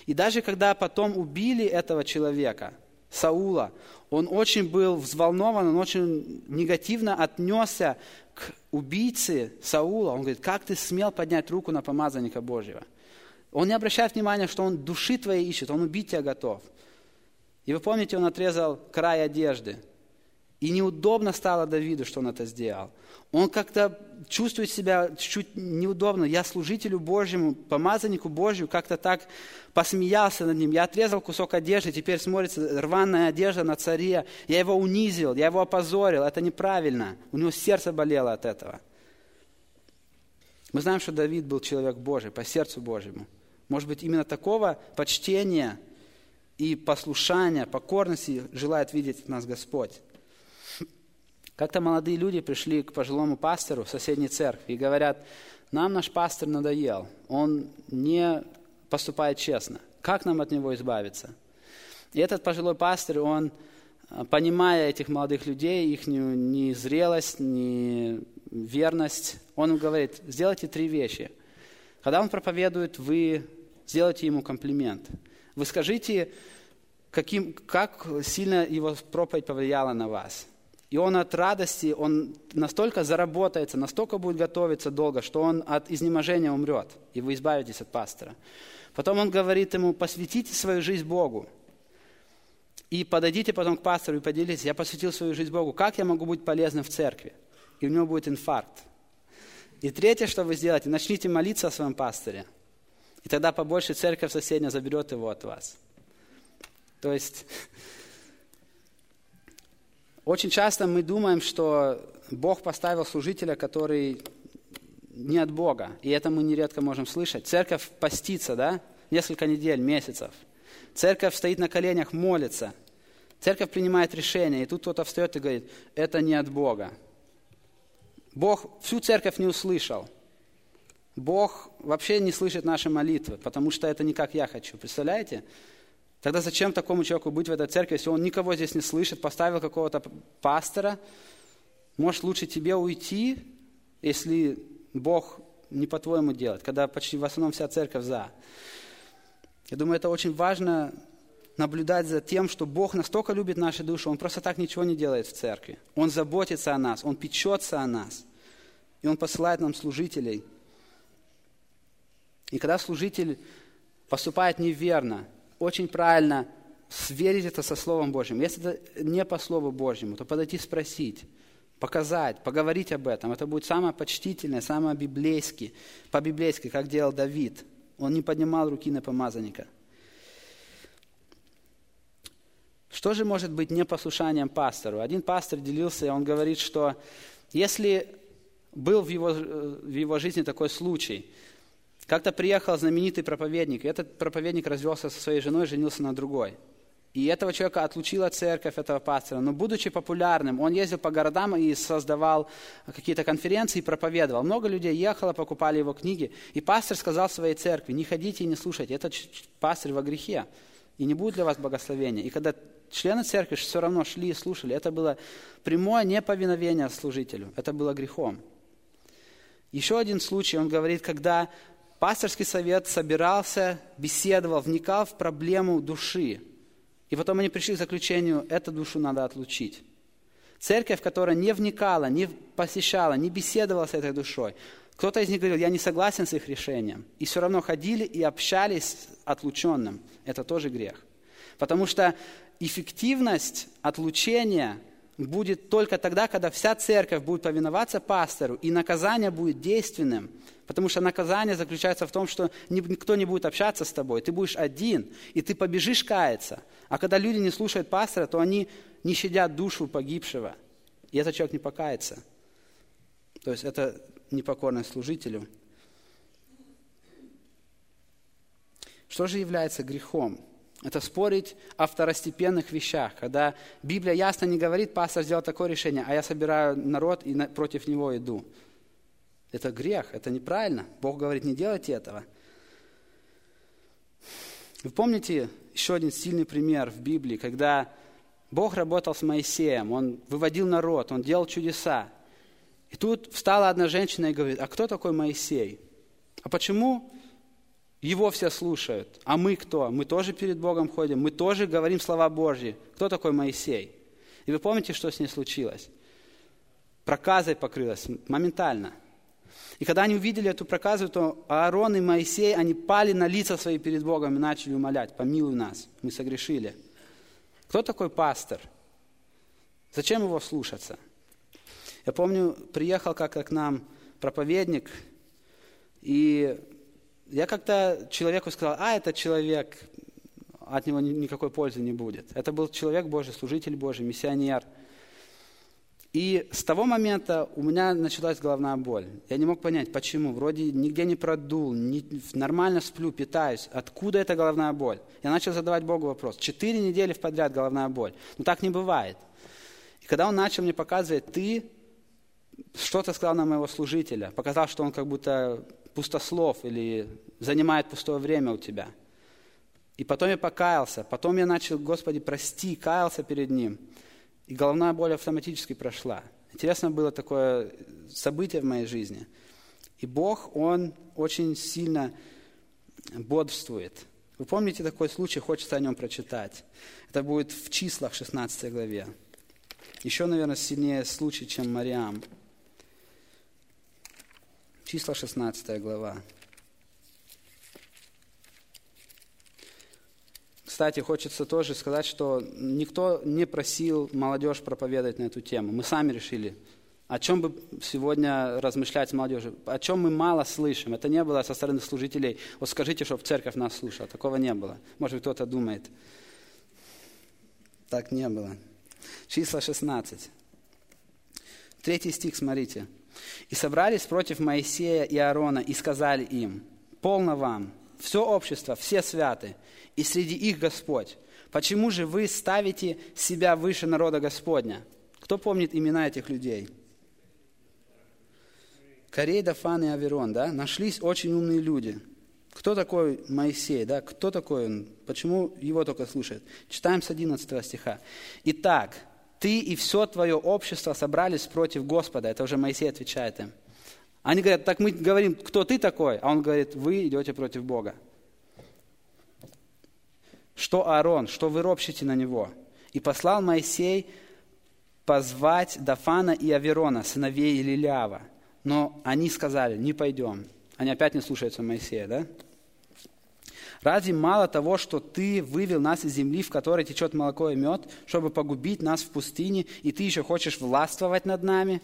A: И даже когда потом убили этого человека, Саула, он очень был взволнован, он очень негативно отнесся к убийце Саула. Он говорит, как ты смел поднять руку на помазанника Божьего? Он не обращает внимания, что он души твоей ищет, он убить тебя готов. И вы помните, он отрезал край одежды. И неудобно стало Давиду, что он это сделал. Он как-то чувствует себя чуть-чуть неудобно. Я служителю Божьему, помазаннику Божью, как-то так посмеялся над ним. Я отрезал кусок одежды, теперь смотрится рваная одежда на царе. Я его унизил, я его опозорил. Это неправильно. У него сердце болело от этого. Мы знаем, что Давид был человек Божий, по сердцу Божьему. Может быть, именно такого почтения и послушания, покорности желает видеть от нас Господь. Как-то молодые люди пришли к пожилому пастору в соседней церкви и говорят, нам наш пастор надоел, он не поступает честно. Как нам от него избавиться? И этот пожилой пастор, он, понимая этих молодых людей, их незрелость, неверность, он им говорит, сделайте три вещи. Когда он проповедует, вы сделайте ему комплимент. Вы скажите, каким, как сильно его проповедь повлияла на вас. И он от радости, он настолько заработается, настолько будет готовиться долго, что он от изнеможения умрет, и вы избавитесь от пастора. Потом он говорит ему, посвятите свою жизнь Богу. И подойдите потом к пастору и поделитесь, я посвятил свою жизнь Богу, как я могу быть полезным в церкви? И у него будет инфаркт. И третье, что вы сделаете, начните молиться о своем пасторе. И тогда побольше церковь соседняя заберет его от вас. То есть, очень часто мы думаем, что Бог поставил служителя, который не от Бога. И это мы нередко можем слышать. Церковь постится, да? Несколько недель, месяцев. Церковь стоит на коленях, молится. Церковь принимает решение. И тут кто-то встает и говорит, это не от Бога. Бог всю церковь не услышал. Бог вообще не слышит наши молитвы, потому что это не как я хочу. Представляете? Тогда зачем такому человеку быть в этой церкви, если он никого здесь не слышит, поставил какого-то пастора? Может, лучше тебе уйти, если Бог не по-твоему делает, когда почти в основном вся церковь за. Я думаю, это очень важно наблюдать за тем, что Бог настолько любит наши души, Он просто так ничего не делает в церкви. Он заботится о нас, Он печется о нас. И Он посылает нам служителей – и когда служитель поступает неверно, очень правильно сверить это со Словом Божьим. Если это не по Слову Божьему, то подойти спросить, показать, поговорить об этом. Это будет самое почтительное, самое библейски, по-библейски, как делал Давид. Он не поднимал руки на помазанника. Что же может быть непослушанием пастору? Один пастор делился, он говорит, что если был в его, в его жизни такой случай – как-то приехал знаменитый проповедник, и этот проповедник развелся со своей женой, женился на другой. И этого человека отлучила церковь, этого пастора. Но будучи популярным, он ездил по городам и создавал какие-то конференции и проповедовал. Много людей ехало, покупали его книги. И пастор сказал своей церкви, не ходите и не слушайте, этот пастор во грехе. И не будет для вас благословения. И когда члены церкви все равно шли и слушали, это было прямое неповиновение служителю. Это было грехом. Еще один случай, он говорит, когда пасторский совет собирался, беседовал, вникал в проблему души. И потом они пришли к заключению, эту душу надо отлучить. Церковь, которая не вникала, не посещала, не беседовала с этой душой. Кто-то из них говорил, я не согласен с их решением. И все равно ходили и общались с отлученным. Это тоже грех. Потому что эффективность отлучения будет только тогда, когда вся церковь будет повиноваться пастору, и наказание будет действенным. Потому что наказание заключается в том, что никто не будет общаться с тобой, ты будешь один, и ты побежишь каяться. А когда люди не слушают пастора, то они не щадят душу погибшего, и этот человек не покается. То есть это непокорность служителю. Что же является грехом? Это спорить о второстепенных вещах, когда Библия ясно не говорит, пастор сделал такое решение, а я собираю народ и против него иду. Это грех, это неправильно. Бог говорит, не делайте этого. Вы помните еще один сильный пример в Библии, когда Бог работал с Моисеем, он выводил народ, он делал чудеса. И тут встала одна женщина и говорит, а кто такой Моисей? А почему его все слушают? А мы кто? Мы тоже перед Богом ходим, мы тоже говорим слова Божьи. Кто такой Моисей? И вы помните, что с ней случилось? Проказой покрылась моментально – и когда они увидели эту проказу, то Аарон и Моисей, они пали на лица свои перед Богом и начали умолять, помилуй нас, мы согрешили. Кто такой пастор? Зачем его слушаться? Я помню, приехал как-то к нам проповедник, и я как-то человеку сказал, а, этот человек, от него никакой пользы не будет. Это был человек Божий, служитель Божий, миссионер – и с того момента у меня началась головная боль. Я не мог понять, почему. Вроде нигде не продул, не, нормально сплю, питаюсь. Откуда эта головная боль? Я начал задавать Богу вопрос. Четыре недели в подряд головная боль. Но так не бывает. И когда он начал мне показывать, ты что-то сказал на моего служителя, показал, что он как будто пустослов или занимает пустое время у тебя. И потом я покаялся, потом я начал, Господи, прости, каялся перед ним. И головная боль автоматически прошла. Интересно было такое событие в моей жизни. И Бог, Он очень сильно бодрствует. Вы помните такой случай, хочется о нем прочитать. Это будет в числах 16 главе. Еще, наверное, сильнее случай, чем Мариам. Числа 16 глава. Кстати, хочется тоже сказать, что никто не просил молодежь проповедовать на эту тему. Мы сами решили, о чем бы сегодня размышлять с молодежью, о чем мы мало слышим. Это не было со стороны служителей, вот скажите, чтобы церковь нас слушала. Такого не было. Может быть, кто-то думает. Так не было. Числа 16. Третий стих, смотрите. «И собрались против Моисея и Аарона, и сказали им, полно вам, все общество, все святы, и среди их Господь. Почему же вы ставите себя выше народа Господня? Кто помнит имена этих людей? Корей, Дафан и Аверон, да? Нашлись очень умные люди. Кто такой Моисей, да? Кто такой он? Почему его только слушают? Читаем с 11 стиха. Итак, ты и все твое общество собрались против Господа. Это уже Моисей отвечает им. Они говорят, так мы говорим, кто ты такой? А он говорит, вы идете против Бога. Что Аарон, что вы ропщите на него? И послал Моисей позвать Дафана и Аверона, сыновей Лилява. Но они сказали, не пойдем. Они опять не слушаются Моисея, да? Разве мало того, что ты вывел нас из земли, в которой течет молоко и мед, чтобы погубить нас в пустыне, и ты еще хочешь властвовать над нами?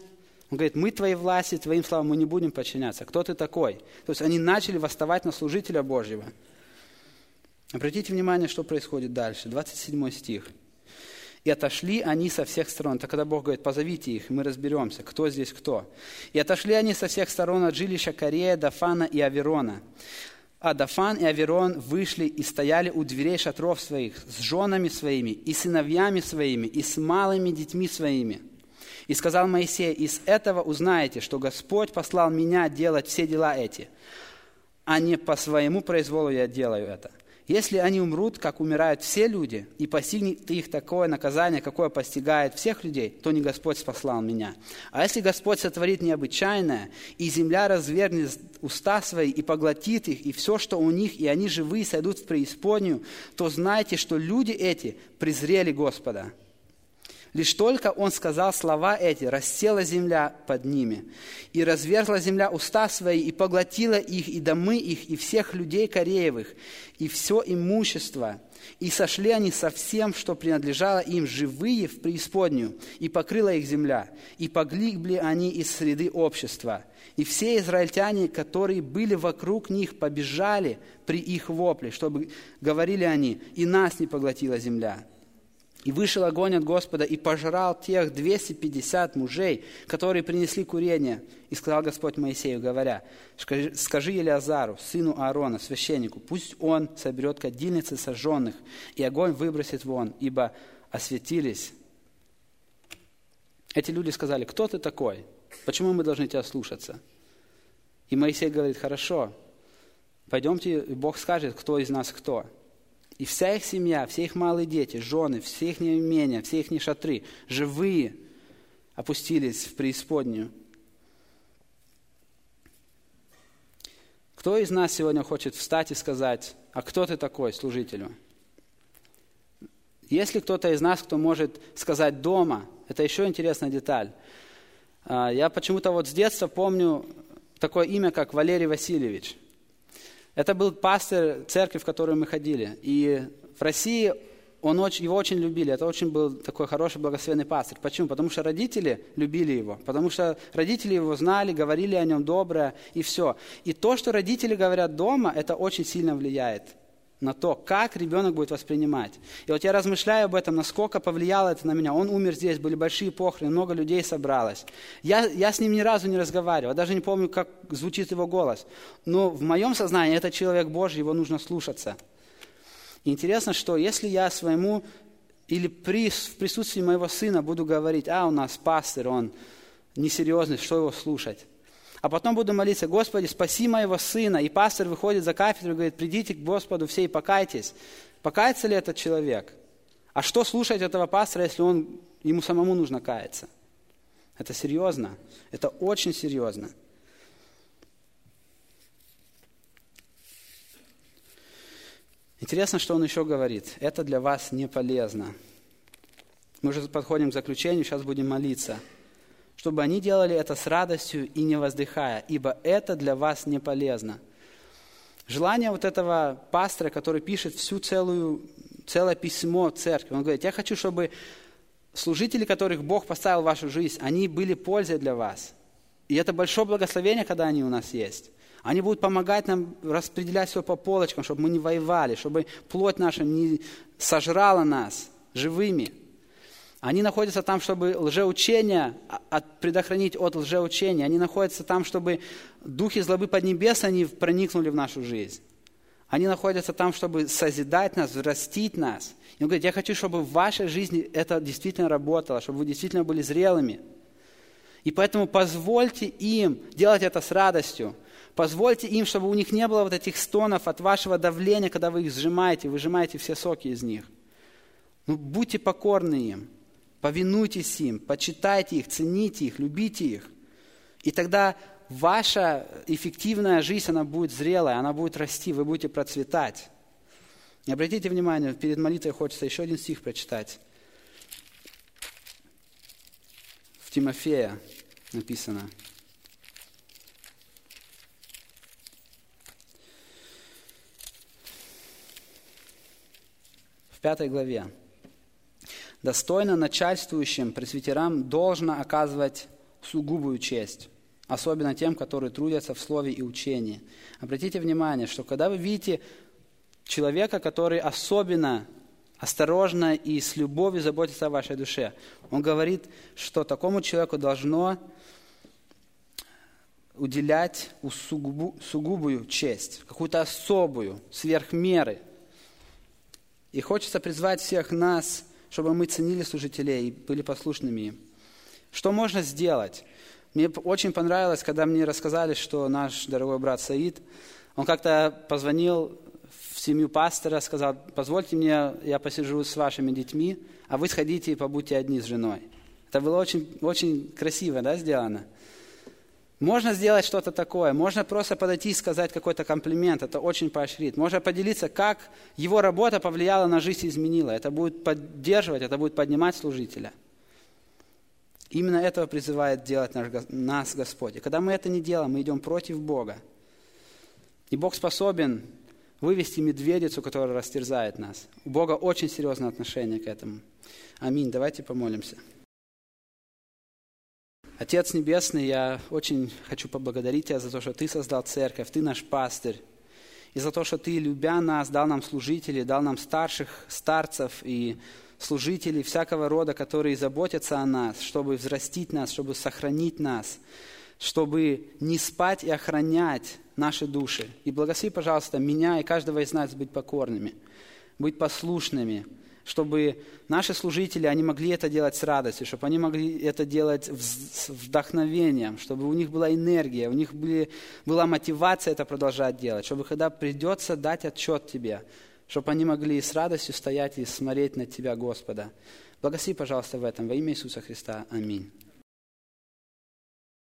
A: Он говорит, мы твоей власти, твоим словам мы не будем подчиняться. Кто ты такой? То есть они начали восставать на служителя Божьего. Обратите внимание, что происходит дальше. 27 стих. «И отошли они со всех сторон». Это когда Бог говорит, позовите их, мы разберемся, кто здесь кто. «И отошли они со всех сторон от жилища Корея, Дафана и Аверона. А Дафан и Аверон вышли и стояли у дверей шатров своих с женами своими и сыновьями своими и с малыми детьми своими. И сказал Моисей, из этого узнаете, что Господь послал меня делать все дела эти, а не по своему произволу я делаю это. Если они умрут, как умирают все люди, и постигнет их такое наказание, какое постигает всех людей, то не Господь послал меня. А если Господь сотворит необычайное, и земля развернет уста свои и поглотит их, и все, что у них, и они живые, сойдут в преисподнюю, то знайте, что люди эти презрели Господа. Лишь только он сказал слова эти, рассела земля под ними, и разверзла земля уста свои, и поглотила их, и домы их, и всех людей Кореевых, и все имущество. И сошли они со всем, что принадлежало им, живые в преисподнюю, и покрыла их земля, и погибли они из среды общества. И все израильтяне, которые были вокруг них, побежали при их вопле, чтобы, говорили они, и нас не поглотила земля. И вышел огонь от Господа и пожрал тех 250 мужей, которые принесли курение. И сказал Господь Моисею, говоря, скажи Елиазару, сыну Аарона, священнику, пусть он соберет кадильницы сожженных, и огонь выбросит вон, ибо осветились. Эти люди сказали, кто ты такой? Почему мы должны тебя слушаться? И Моисей говорит, хорошо, пойдемте, Бог скажет, кто из нас кто. И вся их семья, все их малые дети, жены, все их имения, все их шатры, живые, опустились в преисподнюю. Кто из нас сегодня хочет встать и сказать, а кто ты такой служителю? Если кто-то из нас, кто может сказать дома, это еще интересная деталь. А, я почему-то вот с детства помню такое имя, как Валерий Васильевич – это был пастор церкви, в которую мы ходили. И в России он очень, его очень любили. Это очень был такой хороший, благословенный пастор. Почему? Потому что родители любили его. Потому что родители его знали, говорили о нем доброе, и все. И то, что родители говорят дома, это очень сильно влияет на то, как ребенок будет воспринимать. И вот я размышляю об этом, насколько повлияло это на меня. Он умер здесь, были большие похороны, много людей собралось. Я, я с ним ни разу не разговаривал, даже не помню, как звучит его голос. Но в моем сознании это человек Божий, его нужно слушаться. И интересно, что если я своему или при, в присутствии моего сына буду говорить, а у нас пастор, он несерьезный, что его слушать? А потом буду молиться, Господи, спаси моего сына. И пастор выходит за кафедру и говорит, придите к Господу все и покайтесь. Покается ли этот человек? А что слушать этого пастора, если он, ему самому нужно каяться? Это серьезно. Это очень серьезно. Интересно, что он еще говорит. Это для вас не полезно. Мы уже подходим к заключению, сейчас будем молиться чтобы они делали это с радостью и не воздыхая, ибо это для вас не полезно. Желание вот этого пастора, который пишет всю целую, целое письмо церкви, он говорит, я хочу, чтобы служители, которых Бог поставил в вашу жизнь, они были пользой для вас. И это большое благословение, когда они у нас есть. Они будут помогать нам распределять все по полочкам, чтобы мы не воевали, чтобы плоть наша не сожрала нас живыми. Они находятся там, чтобы лжеучения, от, предохранить от лжеучения. Они находятся там, чтобы духи злобы поднебесной не проникнули в нашу жизнь. Они находятся там, чтобы созидать нас, взрастить нас. И он говорит, я хочу, чтобы в вашей жизни это действительно работало, чтобы вы действительно были зрелыми. И поэтому позвольте им делать это с радостью. Позвольте им, чтобы у них не было вот этих стонов от вашего давления, когда вы их сжимаете, выжимаете все соки из них. Ну, будьте покорны им. Повинуйтесь им, почитайте их, цените их, любите их. И тогда ваша эффективная жизнь, она будет зрелая, она будет расти, вы будете процветать. И обратите внимание, перед молитвой хочется еще один стих прочитать. В Тимофея написано. В пятой главе достойно начальствующим пресвитерам должно оказывать сугубую честь, особенно тем, которые трудятся в слове и учении. Обратите внимание, что когда вы видите человека, который особенно осторожно и с любовью заботится о вашей душе, он говорит, что такому человеку должно уделять сугубую честь, какую-то особую, сверх меры. И хочется призвать всех нас – чтобы мы ценили служителей и были послушными им. Что можно сделать? Мне очень понравилось, когда мне рассказали, что наш дорогой брат Саид, он как-то позвонил в семью пастора, сказал, позвольте мне, я посижу с вашими детьми, а вы сходите и побудьте одни с женой. Это было очень, очень красиво да, сделано. Можно сделать что-то такое, можно просто подойти и сказать какой-то комплимент, это очень поощрит. Можно поделиться, как его работа повлияла на жизнь и изменила. Это будет поддерживать, это будет поднимать служителя. Именно этого призывает делать наш, нас Господь. И когда мы это не делаем, мы идем против Бога. И Бог способен вывести медведицу, которая растерзает нас. У Бога очень серьезное отношение к этому. Аминь. Давайте помолимся. Отец Небесный, я очень хочу поблагодарить Тебя за то, что Ты создал церковь, Ты наш пастырь. И за то, что Ты, любя нас, дал нам служителей, дал нам старших, старцев и служителей всякого рода, которые заботятся о нас, чтобы взрастить нас, чтобы сохранить нас, чтобы не спать и охранять наши души. И благослови, пожалуйста, меня и каждого из нас быть покорными, быть послушными, чтобы наши служители, они могли это делать с радостью, чтобы они могли это делать с вдохновением, чтобы у них была энергия, у них были, была мотивация это продолжать делать, чтобы когда придется дать отчет тебе, чтобы они могли с радостью стоять и смотреть на Тебя, Господа. Благослови, пожалуйста, в этом во имя Иисуса Христа. Аминь.